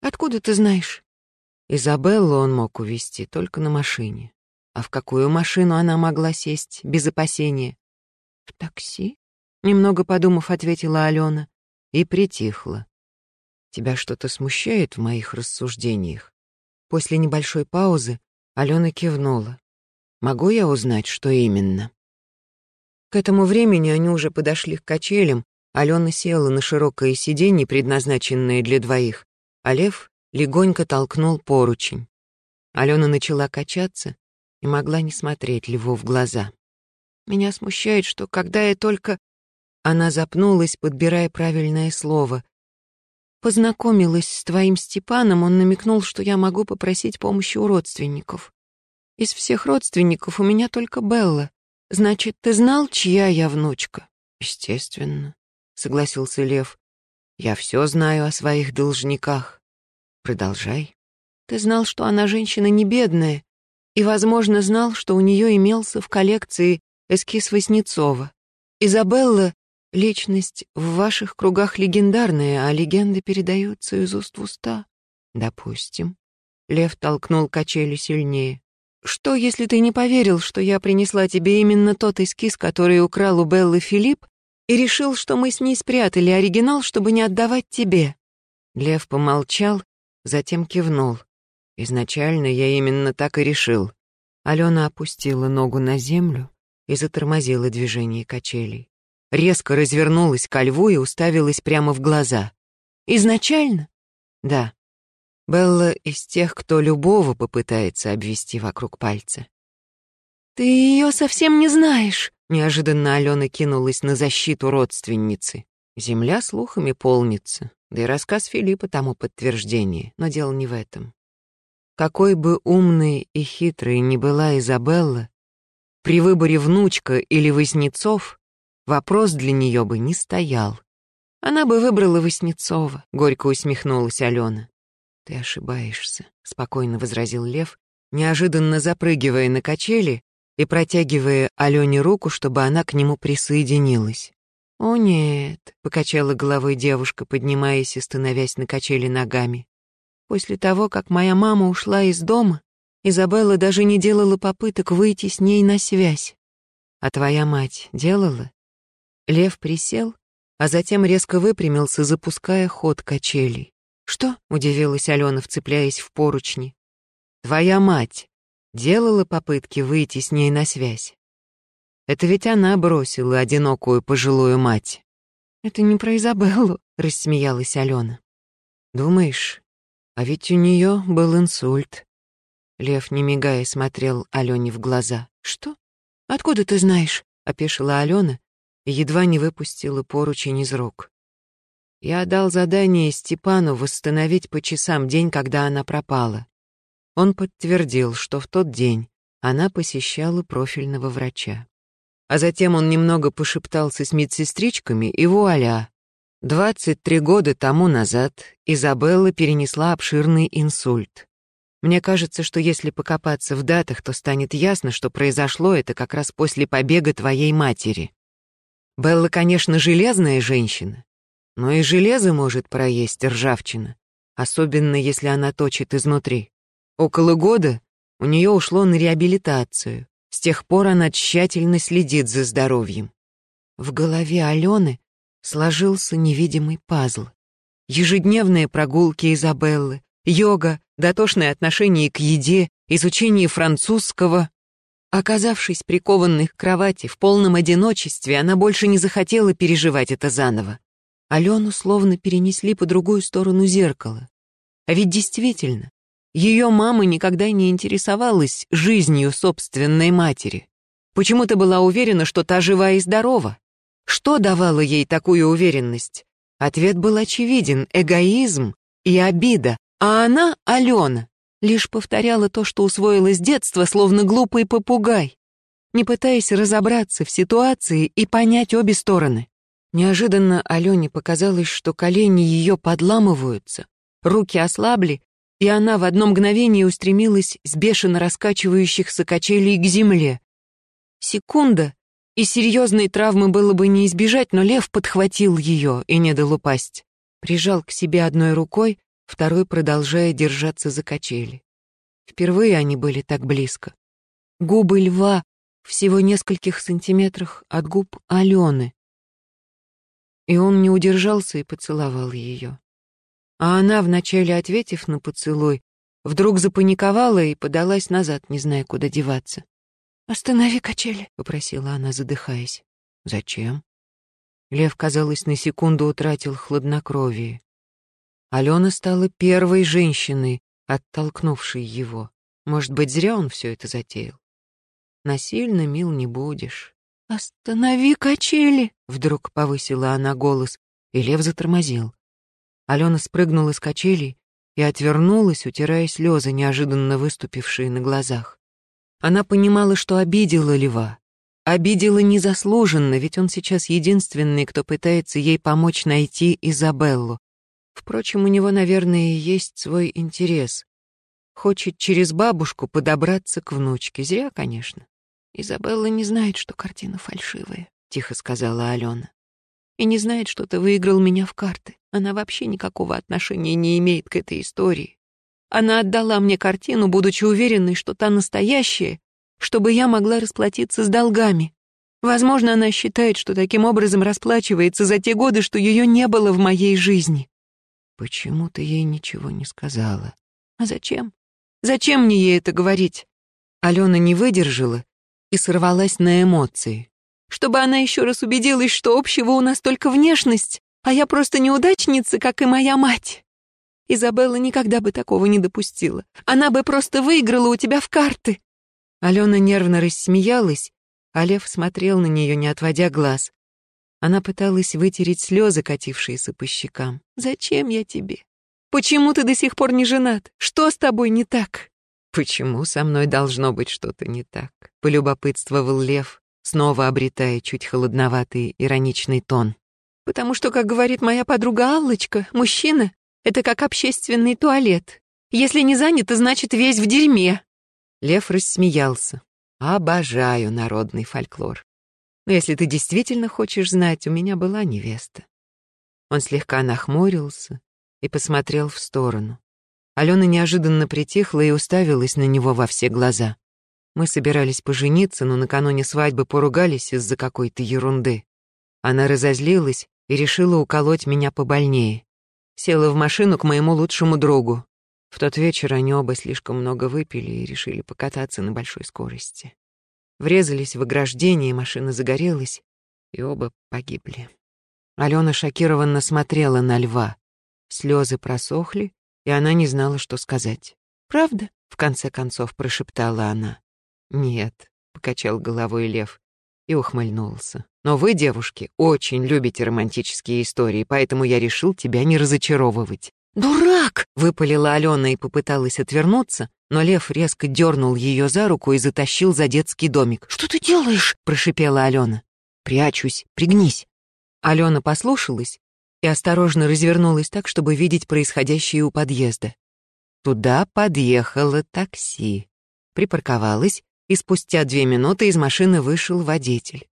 «Откуда ты знаешь?» Изабеллу он мог увезти только на машине. А в какую машину она могла сесть без опасения? В такси? Немного подумав, ответила Алена и притихла. Тебя что-то смущает в моих рассуждениях? После небольшой паузы Алена кивнула. Могу я узнать, что именно? К этому времени они уже подошли к качелям, Алена села на широкое сиденье, предназначенное для двоих, а Лев легонько толкнул поручень. Алена начала качаться и могла не смотреть Льву в глаза. «Меня смущает, что когда я только...» Она запнулась, подбирая правильное слово. Познакомилась с твоим Степаном, он намекнул, что я могу попросить помощи у родственников. Из всех родственников у меня только Белла. Значит, ты знал, чья я внучка? Естественно, согласился Лев. Я все знаю о своих должниках. Продолжай. Ты знал, что она женщина не бедная, и, возможно, знал, что у нее имелся в коллекции эскиз Васнецова. Изабелла Личность в ваших кругах легендарная, а легенды передаются из уст в уста. Допустим. Лев толкнул качели сильнее. Что, если ты не поверил, что я принесла тебе именно тот эскиз, который украл у Беллы Филипп, и решил, что мы с ней спрятали оригинал, чтобы не отдавать тебе?» Лев помолчал, затем кивнул. «Изначально я именно так и решил». Алена опустила ногу на землю и затормозила движение качелей резко развернулась ко льву и уставилась прямо в глаза. «Изначально?» «Да». Белла из тех, кто любого попытается обвести вокруг пальца. «Ты ее совсем не знаешь!» Неожиданно Алена кинулась на защиту родственницы. Земля слухами полнится, да и рассказ Филиппа тому подтверждение, но дело не в этом. Какой бы умной и хитрой ни была Изабелла, при выборе внучка или вознецов Вопрос для нее бы не стоял. Она бы выбрала Васнецова, горько усмехнулась Алена. Ты ошибаешься, спокойно возразил Лев, неожиданно запрыгивая на качели и протягивая Алене руку, чтобы она к нему присоединилась. «О нет», — покачала головой девушка, поднимаясь и становясь на качели ногами. «После того, как моя мама ушла из дома, Изабелла даже не делала попыток выйти с ней на связь. А твоя мать делала?» Лев присел, а затем резко выпрямился, запуская ход качелей. «Что?» — удивилась Алена, вцепляясь в поручни. «Твоя мать делала попытки выйти с ней на связь. Это ведь она бросила одинокую пожилую мать». «Это не про Изабеллу», — рассмеялась Алена. «Думаешь, а ведь у нее был инсульт». Лев, не мигая, смотрел Алене в глаза. «Что? Откуда ты знаешь?» — опешила Алена и едва не выпустила поручень из рук. Я дал задание Степану восстановить по часам день, когда она пропала. Он подтвердил, что в тот день она посещала профильного врача. А затем он немного пошептался с медсестричками, и вуаля! 23 года тому назад Изабелла перенесла обширный инсульт. Мне кажется, что если покопаться в датах, то станет ясно, что произошло это как раз после побега твоей матери. Белла, конечно, железная женщина, но и железо может проесть ржавчина, особенно если она точит изнутри. Около года у нее ушло на реабилитацию. С тех пор она тщательно следит за здоровьем. В голове Алены сложился невидимый пазл. Ежедневные прогулки Изабеллы, йога, дотошное отношение к еде, изучение французского. Оказавшись прикованной к кровати в полном одиночестве, она больше не захотела переживать это заново. Алену словно перенесли по другую сторону зеркала. А ведь действительно, ее мама никогда не интересовалась жизнью собственной матери. Почему-то была уверена, что та жива и здорова. Что давало ей такую уверенность? Ответ был очевиден — эгоизм и обида. А она, Алена, лишь повторяла то, что усвоила с детства, словно глупый попугай, не пытаясь разобраться в ситуации и понять обе стороны. Неожиданно Алене показалось, что колени ее подламываются, руки ослабли, и она в одно мгновение устремилась с бешено раскачивающихся качелей к земле. Секунда, и серьезной травмы было бы не избежать, но лев подхватил ее и не дал упасть. Прижал к себе одной рукой, второй продолжая держаться за качели. Впервые они были так близко. Губы льва всего нескольких сантиметрах от губ Алены и он не удержался и поцеловал ее. А она, вначале ответив на поцелуй, вдруг запаниковала и подалась назад, не зная, куда деваться. «Останови качели», — попросила она, задыхаясь. «Зачем?» Лев, казалось, на секунду утратил хладнокровие. Алена стала первой женщиной, оттолкнувшей его. Может быть, зря он все это затеял. Насильно мил не будешь. «Останови качели!» — вдруг повысила она голос, и лев затормозил. Алена спрыгнула с качелей и отвернулась, утирая слезы, неожиданно выступившие на глазах. Она понимала, что обидела льва. Обидела незаслуженно, ведь он сейчас единственный, кто пытается ей помочь найти Изабеллу. Впрочем, у него, наверное, есть свой интерес. Хочет через бабушку подобраться к внучке. Зря, конечно. «Изабелла не знает, что картина фальшивая», — тихо сказала Алена. «И не знает, что ты выиграл меня в карты. Она вообще никакого отношения не имеет к этой истории. Она отдала мне картину, будучи уверенной, что та настоящая, чтобы я могла расплатиться с долгами. Возможно, она считает, что таким образом расплачивается за те годы, что ее не было в моей жизни». «Почему ты ей ничего не сказала?» «А зачем? Зачем мне ей это говорить?» Алена не выдержала и сорвалась на эмоции. Чтобы она еще раз убедилась, что общего у нас только внешность, а я просто неудачница, как и моя мать. Изабелла никогда бы такого не допустила. Она бы просто выиграла у тебя в карты. Алена нервно рассмеялась, а Лев смотрел на нее, не отводя глаз. Она пыталась вытереть слезы, катившиеся по щекам. «Зачем я тебе? Почему ты до сих пор не женат? Что с тобой не так?» «Почему со мной должно быть что-то не так?» — полюбопытствовал Лев, снова обретая чуть холодноватый ироничный тон. Потому что, как говорит моя подруга Аллочка, мужчина — это как общественный туалет. Если не занято, значит, весь в дерьме. Лев рассмеялся. Обожаю народный фольклор. Но если ты действительно хочешь знать, у меня была невеста. Он слегка нахмурился и посмотрел в сторону. Алена неожиданно притихла и уставилась на него во все глаза. Мы собирались пожениться, но накануне свадьбы поругались из-за какой-то ерунды. Она разозлилась и решила уколоть меня побольнее. Села в машину к моему лучшему другу. В тот вечер они оба слишком много выпили и решили покататься на большой скорости. Врезались в ограждение, машина загорелась, и оба погибли. Алена шокированно смотрела на льва. Слезы просохли, и она не знала, что сказать. «Правда?» — в конце концов прошептала она. «Нет», — покачал головой лев и ухмыльнулся. «Но вы, девушки, очень любите романтические истории, поэтому я решил тебя не разочаровывать». «Дурак!» — выпалила Алена и попыталась отвернуться, но лев резко дернул ее за руку и затащил за детский домик. «Что ты делаешь?» — прошипела Алена. «Прячусь, пригнись». Алена послушалась и осторожно развернулась так, чтобы видеть происходящее у подъезда. Туда подъехало такси. Припарковалась, и спустя две минуты из машины вышел водитель.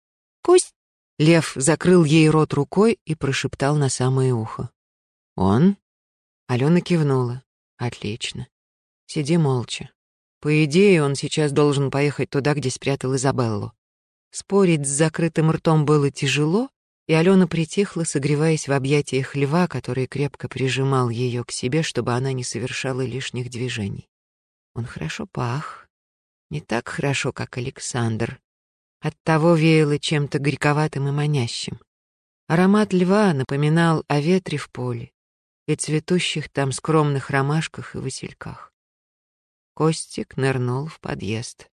«Кость!» Лев закрыл ей рот рукой и прошептал на самое ухо. «Он?» Алена кивнула. «Отлично. Сиди молча. По идее, он сейчас должен поехать туда, где спрятал Изабеллу. Спорить с закрытым ртом было тяжело, и Алена притихла, согреваясь в объятиях льва, который крепко прижимал ее к себе, чтобы она не совершала лишних движений. Он хорошо пах. Не так хорошо, как Александр. Оттого веяло чем-то горьковатым и манящим. Аромат льва напоминал о ветре в поле и цветущих там скромных ромашках и васильках. Костик нырнул в подъезд.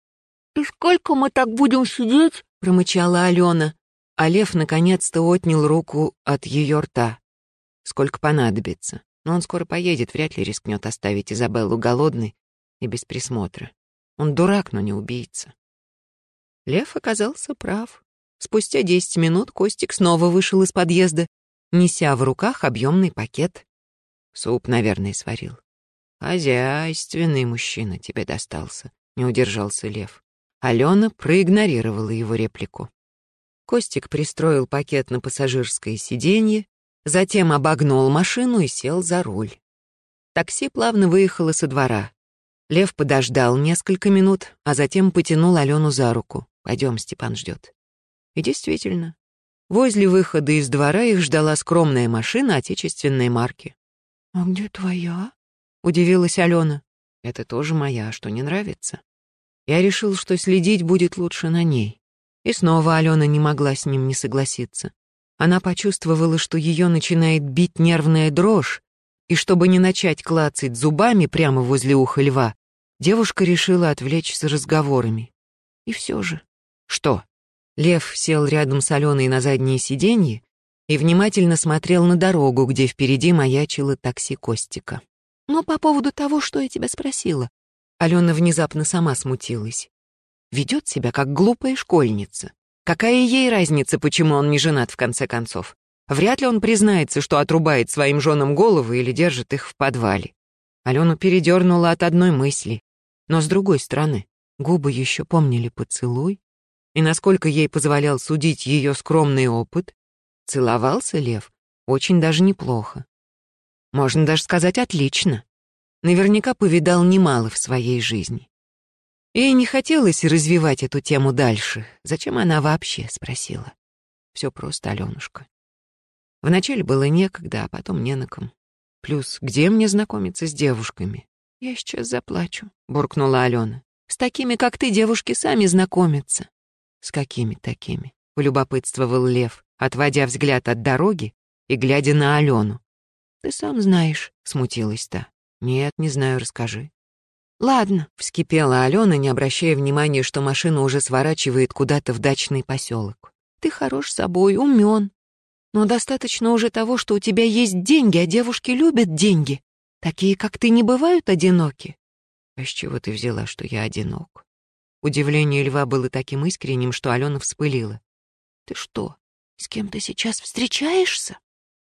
«И сколько мы так будем сидеть?» — промычала Алена а лев наконец-то отнял руку от ее рта. Сколько понадобится. Но он скоро поедет, вряд ли рискнет оставить Изабеллу голодной и без присмотра. Он дурак, но не убийца. Лев оказался прав. Спустя десять минут Костик снова вышел из подъезда, неся в руках объемный пакет. Суп, наверное, сварил. Хозяйственный мужчина тебе достался, не удержался Лев. Алена проигнорировала его реплику. Костик пристроил пакет на пассажирское сиденье, затем обогнул машину и сел за руль. Такси плавно выехало со двора. Лев подождал несколько минут, а затем потянул Алену за руку. «Пойдем, Степан ждет». И действительно, возле выхода из двора их ждала скромная машина отечественной марки. «А где твоя?» — удивилась Алена. «Это тоже моя, что не нравится?» Я решил, что следить будет лучше на ней. И снова Алена не могла с ним не согласиться. Она почувствовала, что ее начинает бить нервная дрожь, и чтобы не начать клацать зубами прямо возле уха льва, девушка решила отвлечься разговорами. И все же... Что? Лев сел рядом с Аленой на заднее сиденье и внимательно смотрел на дорогу, где впереди маячило такси Костика. «Но по поводу того, что я тебя спросила...» Алена внезапно сама смутилась. Ведет себя как глупая школьница. Какая ей разница, почему он не женат в конце концов? Вряд ли он признается, что отрубает своим женам головы или держит их в подвале. Алену передернула от одной мысли. Но с другой стороны, губы еще помнили поцелуй, и насколько ей позволял судить ее скромный опыт, целовался Лев очень даже неплохо. Можно даже сказать отлично. Наверняка повидал немало в своей жизни. Ей не хотелось развивать эту тему дальше. Зачем она вообще, спросила. Все просто, Аленушка. Вначале было некогда, а потом не на ком. Плюс, где мне знакомиться с девушками? Я сейчас заплачу, буркнула Алена. С такими, как ты, девушки сами знакомятся. С какими такими? Полюбопытствовал Лев, отводя взгляд от дороги и глядя на Алену. Ты сам знаешь, смутилась та. Нет, не знаю, расскажи. «Ладно», — вскипела Алена, не обращая внимания, что машина уже сворачивает куда-то в дачный поселок. «Ты хорош собой, умен. Но достаточно уже того, что у тебя есть деньги, а девушки любят деньги. Такие, как ты, не бывают одиноки». «А с чего ты взяла, что я одинок?» Удивление льва было таким искренним, что Алена вспылила. «Ты что, «С кем ты сейчас встречаешься?»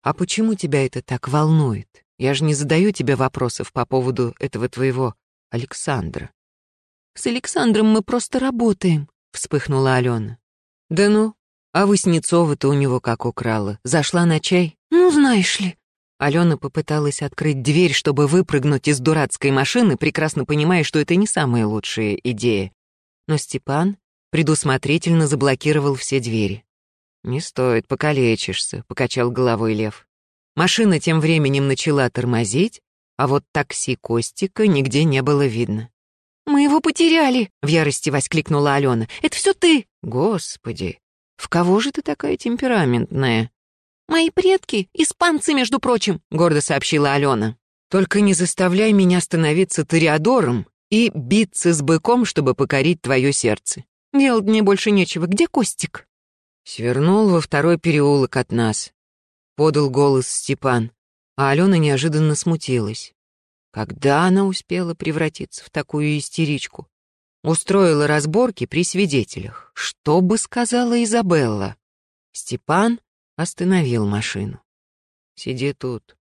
«А почему тебя это так волнует? Я же не задаю тебе вопросов по поводу этого твоего Александра». «С Александром мы просто работаем», — вспыхнула Алена. «Да ну, а Васнецова-то у него как украла. Зашла на чай?» «Ну, знаешь ли». Алена попыталась открыть дверь, чтобы выпрыгнуть из дурацкой машины, прекрасно понимая, что это не самая лучшая идея. Но Степан предусмотрительно заблокировал все двери. «Не стоит, покалечишься», — покачал головой Лев. Машина тем временем начала тормозить, а вот такси Костика нигде не было видно. «Мы его потеряли!» — в ярости воскликнула Алена. «Это все ты!» «Господи, в кого же ты такая темпераментная?» «Мои предки — испанцы, между прочим», — гордо сообщила Алена. «Только не заставляй меня становиться ториадором и биться с быком, чтобы покорить твое сердце. Делать мне больше нечего. Где Костик?» Свернул во второй переулок от нас. Подал голос Степан, а Алена неожиданно смутилась. Когда она успела превратиться в такую истеричку? Устроила разборки при свидетелях. Что бы сказала Изабелла? Степан остановил машину. «Сиди тут.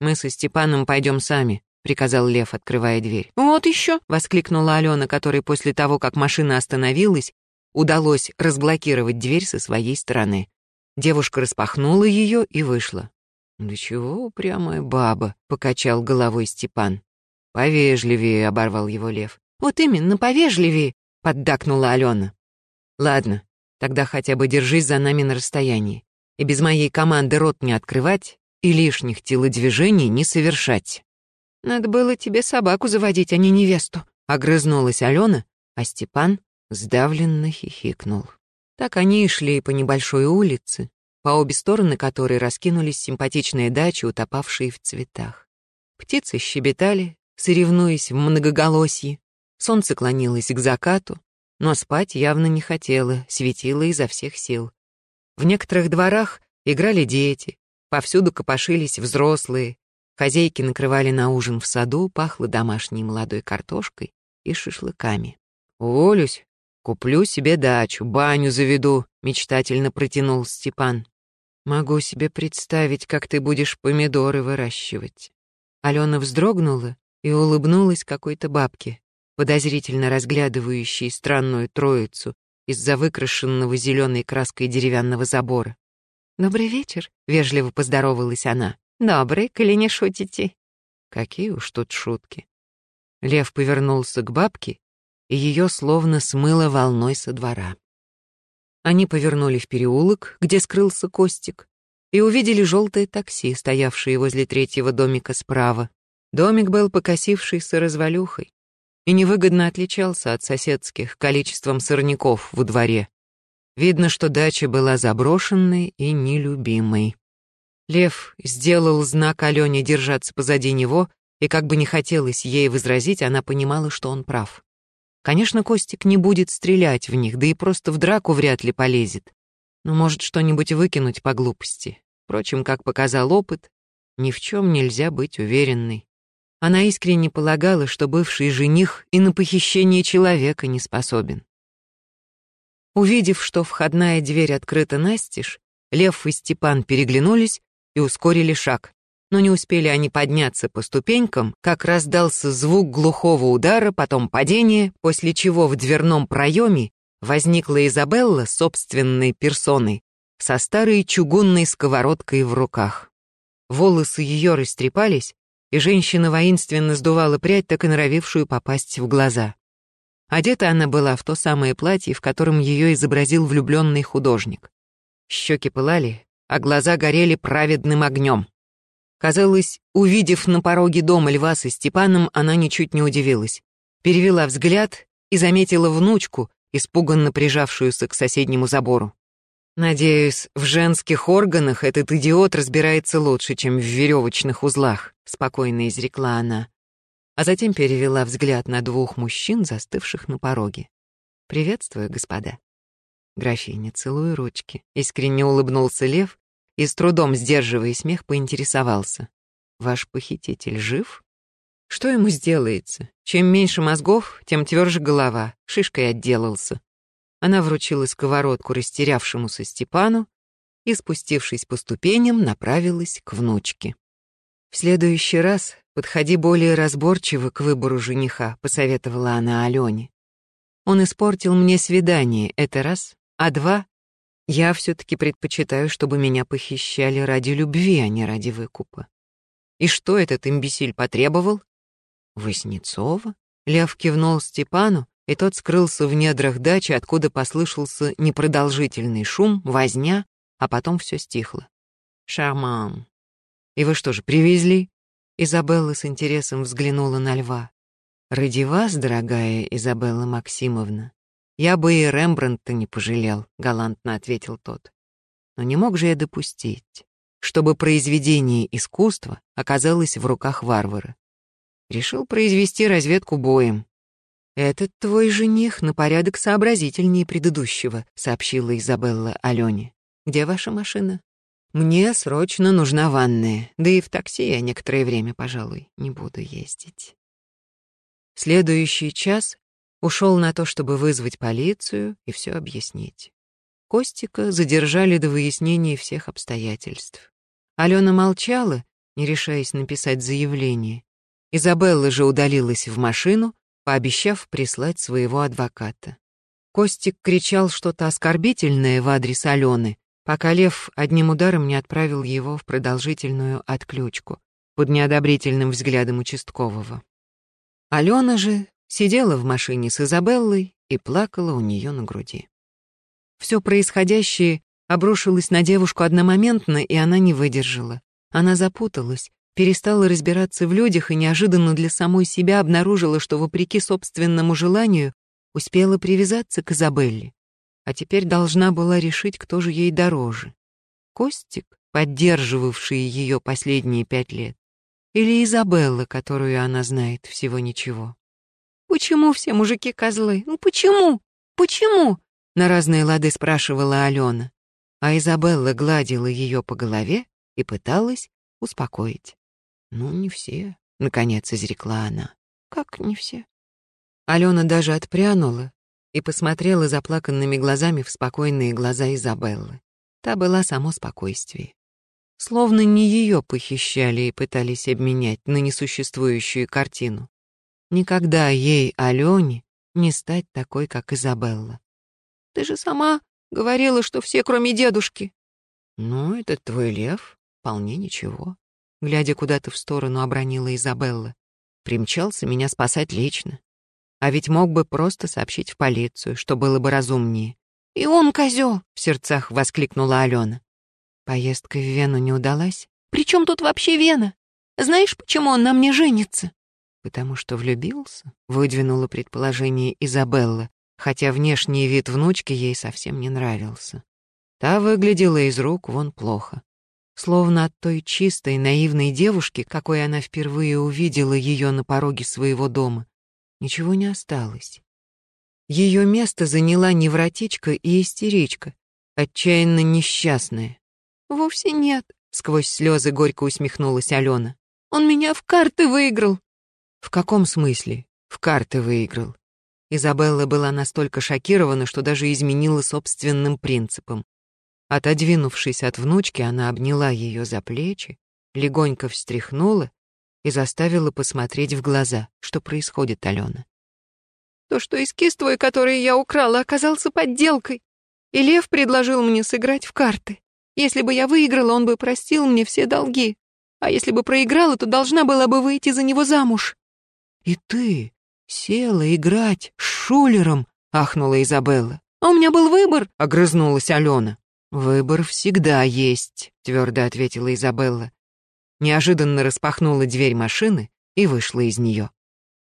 Мы со Степаном пойдем сами», — приказал Лев, открывая дверь. «Вот еще!» — воскликнула Алена, которой после того, как машина остановилась, удалось разблокировать дверь со своей стороны. Девушка распахнула ее и вышла. «Да чего упрямая баба?» — покачал головой Степан. «Повежливее», — оборвал его лев. «Вот именно, повежливее», — поддакнула Алена. «Ладно, тогда хотя бы держись за нами на расстоянии. И без моей команды рот не открывать и лишних телодвижений не совершать». «Надо было тебе собаку заводить, а не невесту», — огрызнулась Алена, а Степан сдавленно хихикнул. Так они и шли по небольшой улице, по обе стороны которой раскинулись симпатичные дачи, утопавшие в цветах. Птицы щебетали, соревнуясь в многоголосье. Солнце клонилось к закату, но спать явно не хотело, светило изо всех сил. В некоторых дворах играли дети, повсюду копошились взрослые, хозяйки накрывали на ужин в саду, пахло домашней молодой картошкой и шашлыками. «Уволюсь, Куплю себе дачу, баню заведу, мечтательно протянул Степан. Могу себе представить, как ты будешь помидоры выращивать. Алена вздрогнула и улыбнулась какой-то бабке, подозрительно разглядывающей странную троицу из-за выкрашенного зеленой краской деревянного забора. «Добрый вечер», — вежливо поздоровалась она. «Добрый, коли не шутите». Какие уж тут шутки. Лев повернулся к бабке и ее словно смыло волной со двора. Они повернули в переулок, где скрылся Костик, и увидели желтое такси, стоявшее возле третьего домика справа. Домик был покосившийся развалюхой и невыгодно отличался от соседских количеством сорняков во дворе. Видно, что дача была заброшенной и нелюбимой. Лев сделал знак Алене держаться позади него, и как бы не хотелось ей возразить, она понимала, что он прав. Конечно, Костик не будет стрелять в них, да и просто в драку вряд ли полезет. Но может что-нибудь выкинуть по глупости. Впрочем, как показал опыт, ни в чем нельзя быть уверенной. Она искренне полагала, что бывший жених и на похищение человека не способен. Увидев, что входная дверь открыта настежь, Лев и Степан переглянулись и ускорили шаг но не успели они подняться по ступенькам, как раздался звук глухого удара, потом падение, после чего в дверном проеме возникла Изабелла собственной персоной со старой чугунной сковородкой в руках. Волосы ее растрепались, и женщина воинственно сдувала прядь, так и норовившую попасть в глаза. Одета она была в то самое платье, в котором ее изобразил влюбленный художник. Щеки пылали, а глаза горели праведным огнем. Казалось, увидев на пороге дома льва со Степаном, она ничуть не удивилась. Перевела взгляд и заметила внучку, испуганно прижавшуюся к соседнему забору. «Надеюсь, в женских органах этот идиот разбирается лучше, чем в веревочных узлах», — спокойно изрекла она. А затем перевела взгляд на двух мужчин, застывших на пороге. «Приветствую, господа». Графиня, целую ручки. Искренне улыбнулся лев и, с трудом сдерживая смех, поинтересовался. «Ваш похититель жив?» «Что ему сделается? Чем меньше мозгов, тем тверже голова. Шишкой отделался». Она вручила сковородку растерявшемуся Степану, и, спустившись по ступеням, направилась к внучке. «В следующий раз подходи более разборчиво к выбору жениха», — посоветовала она Алене. «Он испортил мне свидание, это раз, а два — я все-таки предпочитаю, чтобы меня похищали ради любви, а не ради выкупа». «И что этот имбесиль потребовал?» «Воснецова?» — Лев кивнул Степану, и тот скрылся в недрах дачи, откуда послышался непродолжительный шум, возня, а потом все стихло. «Шарман, и вы что же, привезли?» Изабелла с интересом взглянула на льва. «Ради вас, дорогая Изабелла Максимовна, я бы и Рембрандта не пожалел», — галантно ответил тот. «Но не мог же я допустить, чтобы произведение искусства оказалось в руках варвара. Решил произвести разведку боем. «Этот твой жених на порядок сообразительнее предыдущего», — сообщила Изабелла Алене. «Где ваша машина?» Мне срочно нужна ванная, да и в такси я некоторое время, пожалуй, не буду ездить. Следующий час ушел на то, чтобы вызвать полицию и все объяснить. Костика задержали до выяснения всех обстоятельств. Алена молчала, не решаясь написать заявление. Изабелла же удалилась в машину, пообещав прислать своего адвоката. Костик кричал что-то оскорбительное в адрес Алены, пока Лев одним ударом не отправил его в продолжительную отключку под неодобрительным взглядом участкового. Алена же сидела в машине с Изабеллой и плакала у нее на груди. Все происходящее обрушилось на девушку одномоментно, и она не выдержала. Она запуталась, перестала разбираться в людях и неожиданно для самой себя обнаружила, что, вопреки собственному желанию, успела привязаться к Изабелле а теперь должна была решить, кто же ей дороже. Костик, поддерживавший ее последние пять лет, или Изабелла, которую она знает всего ничего. «Почему все мужики козлы? Ну почему? Почему?» На разные лады спрашивала Алена, а Изабелла гладила ее по голове и пыталась успокоить. «Ну, не все», — наконец изрекла она. «Как не все?» Алена даже отпрянула, и посмотрела заплаканными глазами в спокойные глаза Изабеллы. Та была само спокойствие. Словно не ее похищали и пытались обменять на несуществующую картину. Никогда ей, Алене, не стать такой, как Изабелла. «Ты же сама говорила, что все, кроме дедушки». «Ну, этот твой лев, вполне ничего», — глядя куда-то в сторону, обронила Изабелла. «Примчался меня спасать лично. А ведь мог бы просто сообщить в полицию, что было бы разумнее. «И он козел!» — в сердцах воскликнула Алена. Поездка в Вену не удалась. «При чем тут вообще Вена? Знаешь, почему он на мне женится?» «Потому что влюбился», — выдвинула предположение Изабелла, хотя внешний вид внучки ей совсем не нравился. Та выглядела из рук вон плохо. Словно от той чистой, наивной девушки, какой она впервые увидела ее на пороге своего дома, ничего не осталось. Ее место заняла невротичка и истеричка, отчаянно несчастная. «Вовсе нет», — сквозь слезы горько усмехнулась Алена. «Он меня в карты выиграл». «В каком смысле? В карты выиграл?» Изабелла была настолько шокирована, что даже изменила собственным принципам. Отодвинувшись от внучки, она обняла ее за плечи, легонько встряхнула и заставила посмотреть в глаза, что происходит, Алена. То, что эскиз твой, который я украла, оказался подделкой. И Лев предложил мне сыграть в карты. Если бы я выиграла, он бы простил мне все долги. А если бы проиграла, то должна была бы выйти за него замуж. И ты села играть с Шулером, ахнула Изабелла. А у меня был выбор, огрызнулась Алена. Выбор всегда есть, твердо ответила Изабелла неожиданно распахнула дверь машины и вышла из нее.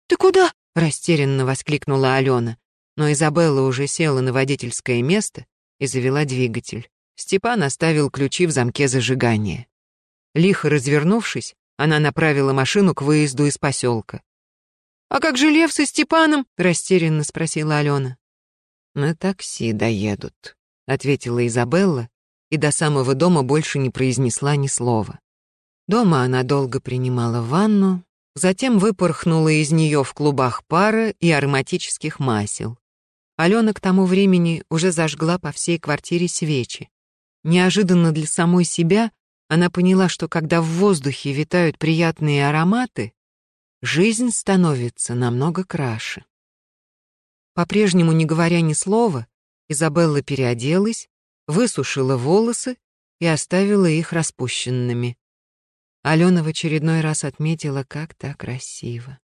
«Ты куда?» — растерянно воскликнула Алена, но Изабелла уже села на водительское место и завела двигатель. Степан оставил ключи в замке зажигания. Лихо развернувшись, она направила машину к выезду из поселка. «А как же Лев со Степаном?» — растерянно спросила Алена. «На такси доедут», — ответила Изабелла и до самого дома больше не произнесла ни слова. Дома она долго принимала ванну, затем выпорхнула из нее в клубах пара и ароматических масел. Алена к тому времени уже зажгла по всей квартире свечи. Неожиданно для самой себя она поняла, что когда в воздухе витают приятные ароматы, жизнь становится намного краше. По-прежнему не говоря ни слова, Изабелла переоделась, высушила волосы и оставила их распущенными. Алена в очередной раз отметила, как так красиво.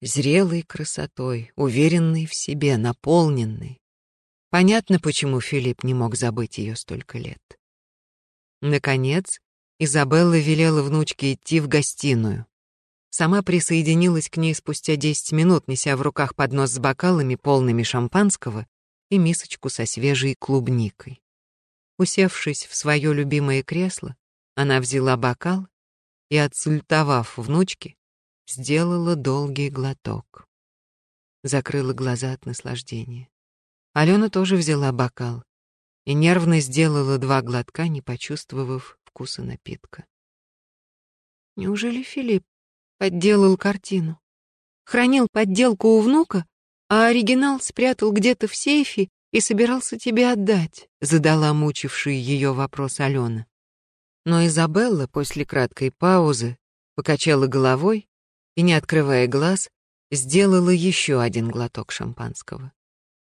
Зрелой красотой, уверенной в себе, наполненной. Понятно, почему Филипп не мог забыть ее столько лет. Наконец, Изабелла велела внучке идти в гостиную. Сама присоединилась к ней спустя десять минут, неся в руках поднос с бокалами, полными шампанского, и мисочку со свежей клубникой. Усевшись в свое любимое кресло, она взяла бокал и, отсультовав внучке, сделала долгий глоток. Закрыла глаза от наслаждения. Алена тоже взяла бокал и нервно сделала два глотка, не почувствовав вкуса напитка. Неужели Филипп подделал картину? Хранил подделку у внука, а оригинал спрятал где-то в сейфе и собирался тебе отдать, задала мучивший ее вопрос Алена. Но Изабелла после краткой паузы покачала головой и, не открывая глаз, сделала еще один глоток шампанского.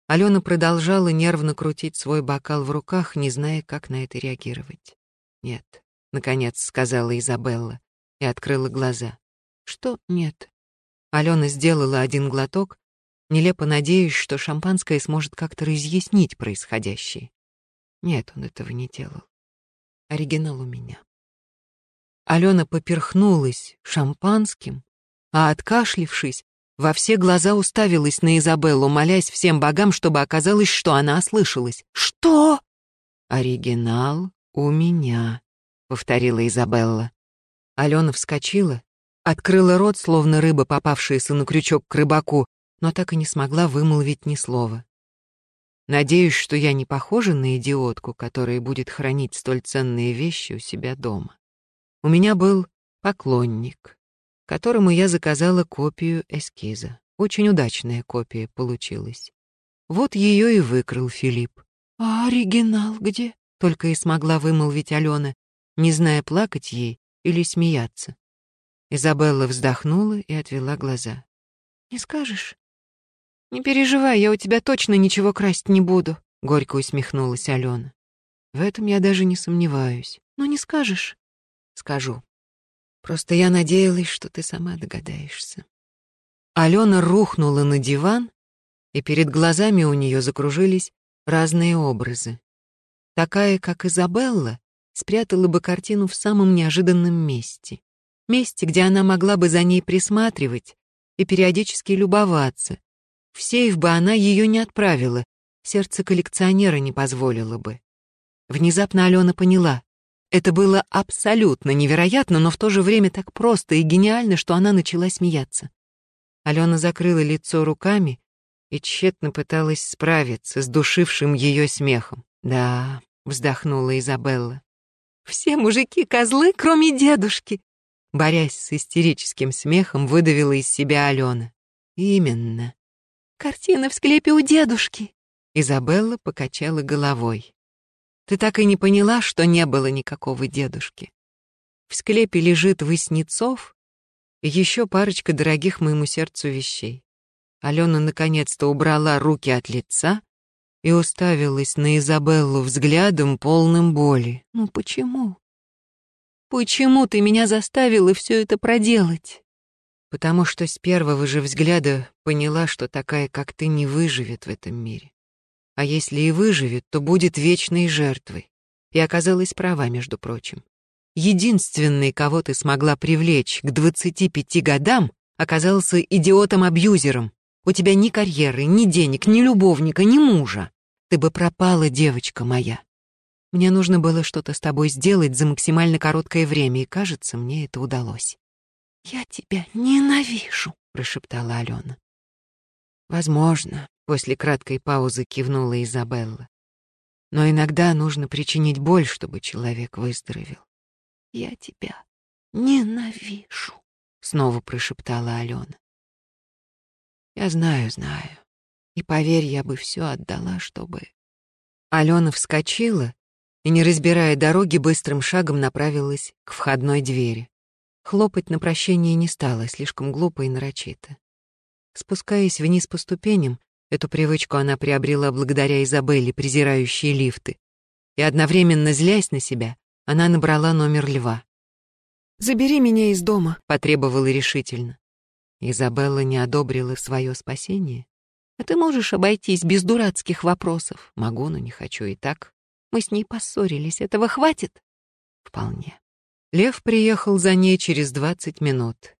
Алена продолжала нервно крутить свой бокал в руках, не зная, как на это реагировать. «Нет», — наконец сказала Изабелла и открыла глаза. «Что нет?» Алена сделала один глоток, нелепо надеясь, что шампанское сможет как-то разъяснить происходящее. Нет, он этого не делал. Оригинал у меня. Алена поперхнулась шампанским, а откашлившись, во все глаза уставилась на Изабеллу, молясь всем богам, чтобы оказалось, что она ослышалась. «Что?» «Оригинал у меня», — повторила Изабелла. Алена вскочила, открыла рот, словно рыба, попавшаяся на крючок к рыбаку, но так и не смогла вымолвить ни слова. Надеюсь, что я не похожа на идиотку, которая будет хранить столь ценные вещи у себя дома. У меня был поклонник, которому я заказала копию эскиза. Очень удачная копия получилась. Вот ее и выкрал Филипп. «А оригинал где?» — только и смогла вымолвить Алена, не зная, плакать ей или смеяться. Изабелла вздохнула и отвела глаза. «Не скажешь?» «Не переживай, я у тебя точно ничего красть не буду», — горько усмехнулась Алена. «В этом я даже не сомневаюсь. Но не скажешь?» «Скажу. Просто я надеялась, что ты сама догадаешься». Алена рухнула на диван, и перед глазами у нее закружились разные образы. Такая, как Изабелла, спрятала бы картину в самом неожиданном месте. Месте, где она могла бы за ней присматривать и периодически любоваться, в сейф бы она ее не отправила, сердце коллекционера не позволило бы. Внезапно Алена поняла. Это было абсолютно невероятно, но в то же время так просто и гениально, что она начала смеяться. Алена закрыла лицо руками и тщетно пыталась справиться с душившим ее смехом. «Да», — вздохнула Изабелла. «Все мужики козлы, кроме дедушки!» Борясь с истерическим смехом, выдавила из себя Алена. «Именно. Картина в склепе у дедушки. Изабелла покачала головой. Ты так и не поняла, что не было никакого дедушки. В склепе лежит Васнецов и еще парочка дорогих моему сердцу вещей. Алена наконец-то убрала руки от лица и уставилась на Изабеллу взглядом, полным боли. «Ну почему? Почему ты меня заставила все это проделать?» потому что с первого же взгляда поняла, что такая, как ты, не выживет в этом мире. А если и выживет, то будет вечной жертвой. И оказалась права, между прочим. Единственный, кого ты смогла привлечь к 25 годам, оказался идиотом-абьюзером. У тебя ни карьеры, ни денег, ни любовника, ни мужа. Ты бы пропала, девочка моя. Мне нужно было что-то с тобой сделать за максимально короткое время, и, кажется, мне это удалось. «Я тебя ненавижу», — прошептала Алена. «Возможно», — после краткой паузы кивнула Изабелла. «Но иногда нужно причинить боль, чтобы человек выздоровел». «Я тебя ненавижу», — снова прошептала Алена. «Я знаю, знаю. И поверь, я бы все отдала, чтобы...» Алена вскочила и, не разбирая дороги, быстрым шагом направилась к входной двери. Хлопать на прощение не стало, слишком глупо и нарочито. Спускаясь вниз по ступеням, эту привычку она приобрела благодаря Изабелле, презирающей лифты, и одновременно злясь на себя, она набрала номер льва. «Забери меня из дома», — потребовала решительно. Изабелла не одобрила свое спасение. «А ты можешь обойтись без дурацких вопросов?» «Могу, но не хочу и так. Мы с ней поссорились. Этого хватит?» «Вполне». Лев приехал за ней через двадцать минут.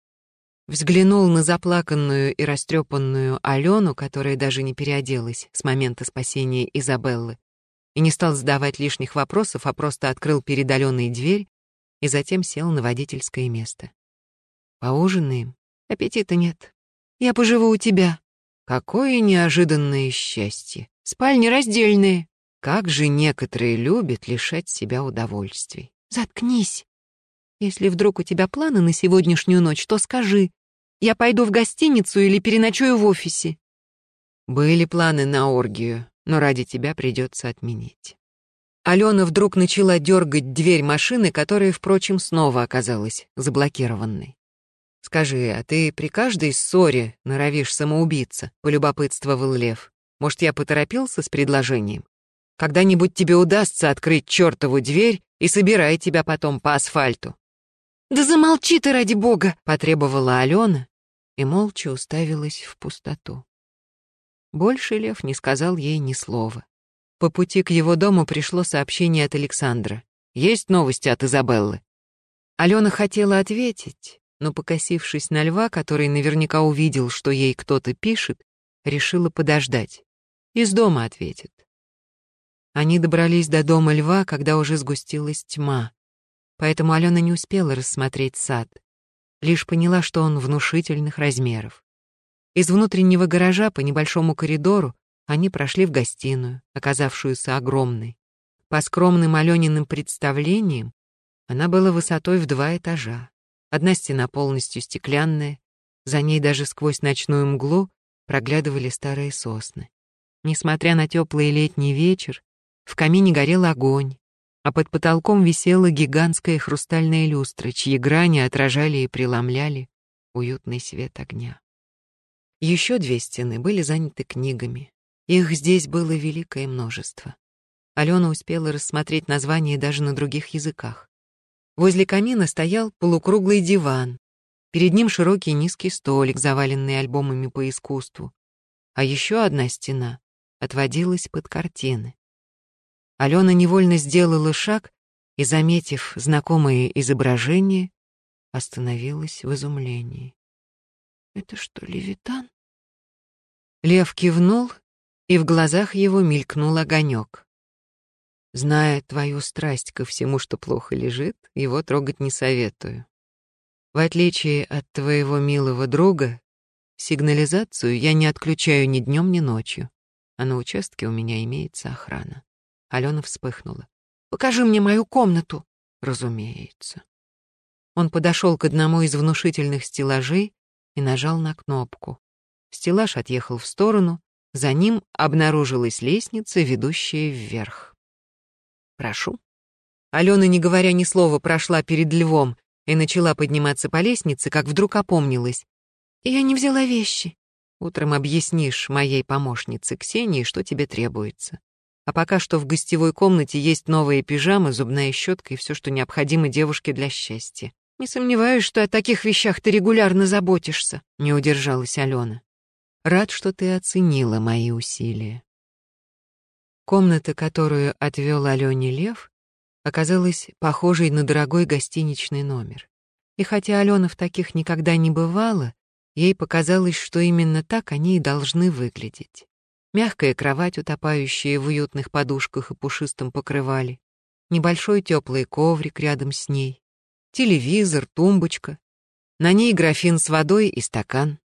Взглянул на заплаканную и растрепанную Алену, которая даже не переоделась с момента спасения Изабеллы, и не стал задавать лишних вопросов, а просто открыл перед Аленой дверь и затем сел на водительское место. «Поужинаем?» «Аппетита нет. Я поживу у тебя». Какое неожиданное счастье. Спальни раздельные. Как же некоторые любят лишать себя удовольствий. Заткнись. Если вдруг у тебя планы на сегодняшнюю ночь, то скажи. Я пойду в гостиницу или переночую в офисе. Были планы на оргию, но ради тебя придется отменить. Алена вдруг начала дергать дверь машины, которая, впрочем, снова оказалась заблокированной. «Скажи, а ты при каждой ссоре норовишь самоубиться?» — полюбопытствовал Лев. «Может, я поторопился с предложением? Когда-нибудь тебе удастся открыть чертову дверь и собирай тебя потом по асфальту». «Да замолчи ты, ради бога!» — потребовала Алена и молча уставилась в пустоту. Больше Лев не сказал ей ни слова. По пути к его дому пришло сообщение от Александра. «Есть новости от Изабеллы?» Алена хотела ответить, но, покосившись на льва, который наверняка увидел, что ей кто-то пишет, решила подождать. «Из дома», — ответит. Они добрались до дома льва, когда уже сгустилась тьма, поэтому Алена не успела рассмотреть сад, лишь поняла, что он внушительных размеров. Из внутреннего гаража по небольшому коридору они прошли в гостиную, оказавшуюся огромной. По скромным Алёниным представлениям, она была высотой в два этажа. Одна стена полностью стеклянная, за ней даже сквозь ночную мглу проглядывали старые сосны. Несмотря на теплый летний вечер, в камине горел огонь, а под потолком висела гигантская хрустальная люстра, чьи грани отражали и преломляли уютный свет огня. Еще две стены были заняты книгами. Их здесь было великое множество. Алена успела рассмотреть названия даже на других языках. Возле камина стоял полукруглый диван. Перед ним широкий низкий столик, заваленный альбомами по искусству. А еще одна стена отводилась под картины. Алена невольно сделала шаг и, заметив знакомые изображения, остановилась в изумлении. «Это что, Левитан?» Лев кивнул, и в глазах его мелькнул огонек. Зная твою страсть ко всему, что плохо лежит, его трогать не советую. В отличие от твоего милого друга, сигнализацию я не отключаю ни днем, ни ночью, а на участке у меня имеется охрана. Алена вспыхнула. «Покажи мне мою комнату!» «Разумеется». Он подошел к одному из внушительных стеллажей и нажал на кнопку. Стеллаж отъехал в сторону, за ним обнаружилась лестница, ведущая вверх. «Прошу». Алена, не говоря ни слова, прошла перед львом и начала подниматься по лестнице, как вдруг опомнилась. «Я не взяла вещи». «Утром объяснишь моей помощнице Ксении, что тебе требуется. А пока что в гостевой комнате есть новые пижамы, зубная щетка и все, что необходимо девушке для счастья. Не сомневаюсь, что о таких вещах ты регулярно заботишься», — не удержалась Алена. Рад, что ты оценила мои усилия. Комната, которую отвел Алене Лев, оказалась похожей на дорогой гостиничный номер. И хотя Алена в таких никогда не бывала, ей показалось, что именно так они и должны выглядеть. Мягкая кровать, утопающая в уютных подушках и пушистом покрывале, небольшой теплый коврик рядом с ней, телевизор, тумбочка, на ней графин с водой и стакан.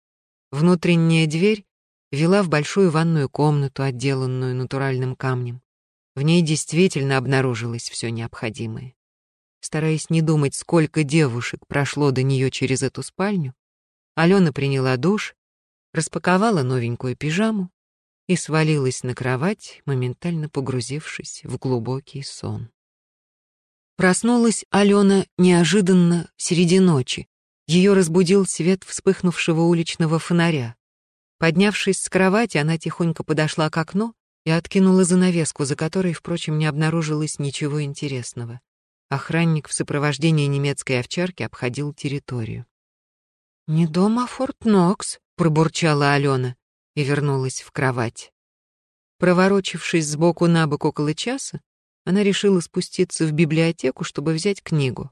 Внутренняя дверь вела в большую ванную комнату, отделанную натуральным камнем. В ней действительно обнаружилось все необходимое. Стараясь не думать, сколько девушек прошло до нее через эту спальню, Алена приняла душ, распаковала новенькую пижаму и свалилась на кровать, моментально погрузившись в глубокий сон. Проснулась Алена неожиданно среди ночи. Ее разбудил свет вспыхнувшего уличного фонаря. Поднявшись с кровати, она тихонько подошла к окну и откинула занавеску, за которой, впрочем, не обнаружилось ничего интересного. Охранник в сопровождении немецкой овчарки обходил территорию. «Не дома, а Форт Нокс», — пробурчала Алена и вернулась в кровать. Проворочившись сбоку на бок около часа, она решила спуститься в библиотеку, чтобы взять книгу.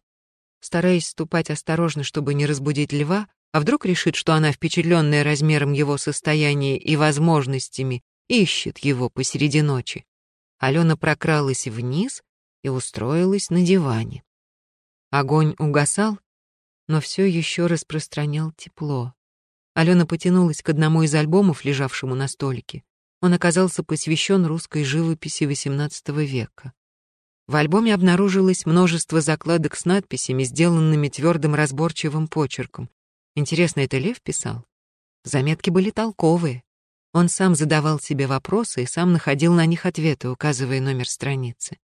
Стараясь ступать осторожно, чтобы не разбудить льва, а вдруг решит, что она, впечатленная размером его состояния и возможностями, ищет его посреди ночи. Алена прокралась вниз и устроилась на диване. Огонь угасал, но все еще распространял тепло. Алена потянулась к одному из альбомов, лежавшему на столике. Он оказался посвящен русской живописи XVIII века. В альбоме обнаружилось множество закладок с надписями, сделанными твердым разборчивым почерком. Интересно, это Лев писал? Заметки были толковые. Он сам задавал себе вопросы и сам находил на них ответы, указывая номер страницы.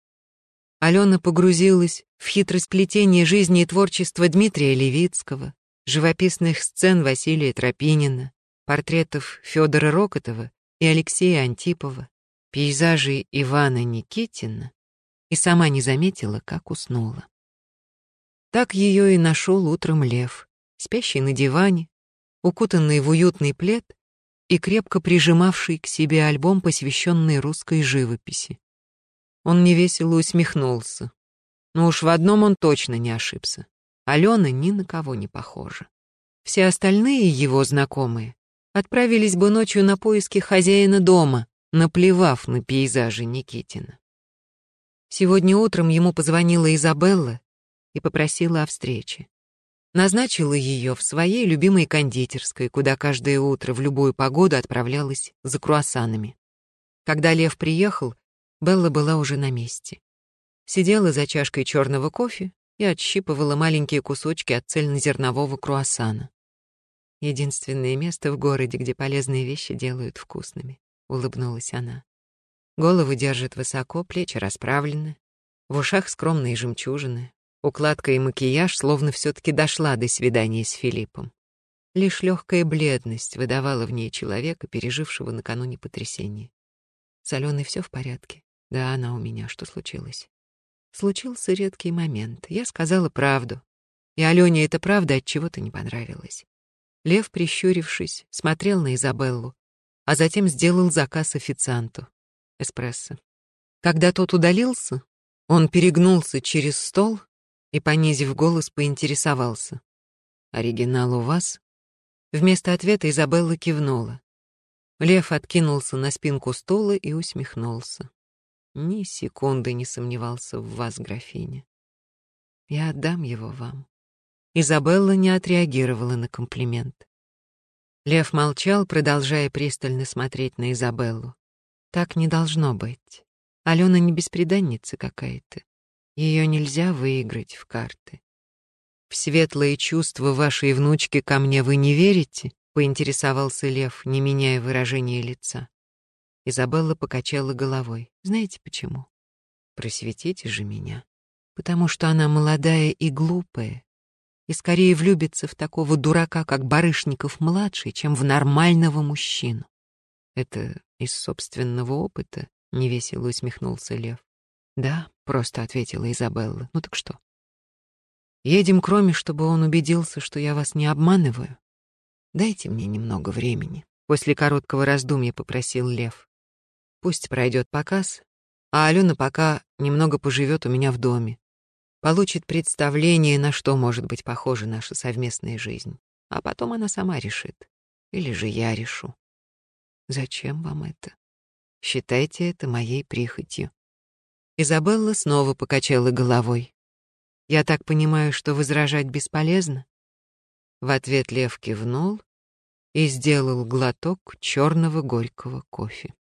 Алена погрузилась в хитросплетение жизни и творчества Дмитрия Левицкого, живописных сцен Василия Тропинина, портретов Федора Рокотова и Алексея Антипова, пейзажей Ивана Никитина и сама не заметила, как уснула. Так ее и нашел утром лев, спящий на диване, укутанный в уютный плед и крепко прижимавший к себе альбом, посвященный русской живописи. Он невесело усмехнулся. Но уж в одном он точно не ошибся. Алена ни на кого не похожа. Все остальные его знакомые отправились бы ночью на поиски хозяина дома, наплевав на пейзажи Никитина. Сегодня утром ему позвонила Изабелла и попросила о встрече. Назначила ее в своей любимой кондитерской, куда каждое утро в любую погоду отправлялась за круассанами. Когда Лев приехал, Белла была уже на месте. Сидела за чашкой черного кофе и отщипывала маленькие кусочки от цельнозернового круассана. Единственное место в городе, где полезные вещи делают вкусными, улыбнулась она. Голову держит высоко, плечи расправлены, в ушах скромные жемчужины, укладка и макияж словно все таки дошла до свидания с Филиппом. Лишь легкая бледность выдавала в ней человека, пережившего накануне потрясение. С Аленой все в порядке. Да, она у меня. Что случилось? Случился редкий момент. Я сказала правду. И Алене эта правда от чего-то не понравилась. Лев, прищурившись, смотрел на Изабеллу, а затем сделал заказ официанту. Эспрессо. Когда тот удалился, он перегнулся через стол и, понизив голос, поинтересовался. «Оригинал у вас?» Вместо ответа Изабелла кивнула. Лев откинулся на спинку стула и усмехнулся. Ни секунды не сомневался в вас, графиня. Я отдам его вам. Изабелла не отреагировала на комплимент. Лев молчал, продолжая пристально смотреть на Изабеллу. Так не должно быть. Алена не бесприданница какая-то. Ее нельзя выиграть в карты. В светлые чувства вашей внучки ко мне вы не верите? Поинтересовался Лев, не меняя выражения лица. Изабелла покачала головой. Знаете почему? Просветите же меня. Потому что она молодая и глупая, и скорее влюбится в такого дурака, как Барышников-младший, чем в нормального мужчину. Это из собственного опыта, — невесело усмехнулся Лев. Да, — просто ответила Изабелла. Ну так что? Едем к Роме, чтобы он убедился, что я вас не обманываю. Дайте мне немного времени. После короткого раздумья попросил Лев. Пусть пройдет показ, а Алена пока немного поживет у меня в доме. Получит представление, на что может быть похожа наша совместная жизнь. А потом она сама решит. Или же я решу. Зачем вам это? Считайте это моей прихотью. Изабелла снова покачала головой. Я так понимаю, что возражать бесполезно? В ответ Лев кивнул и сделал глоток черного горького кофе.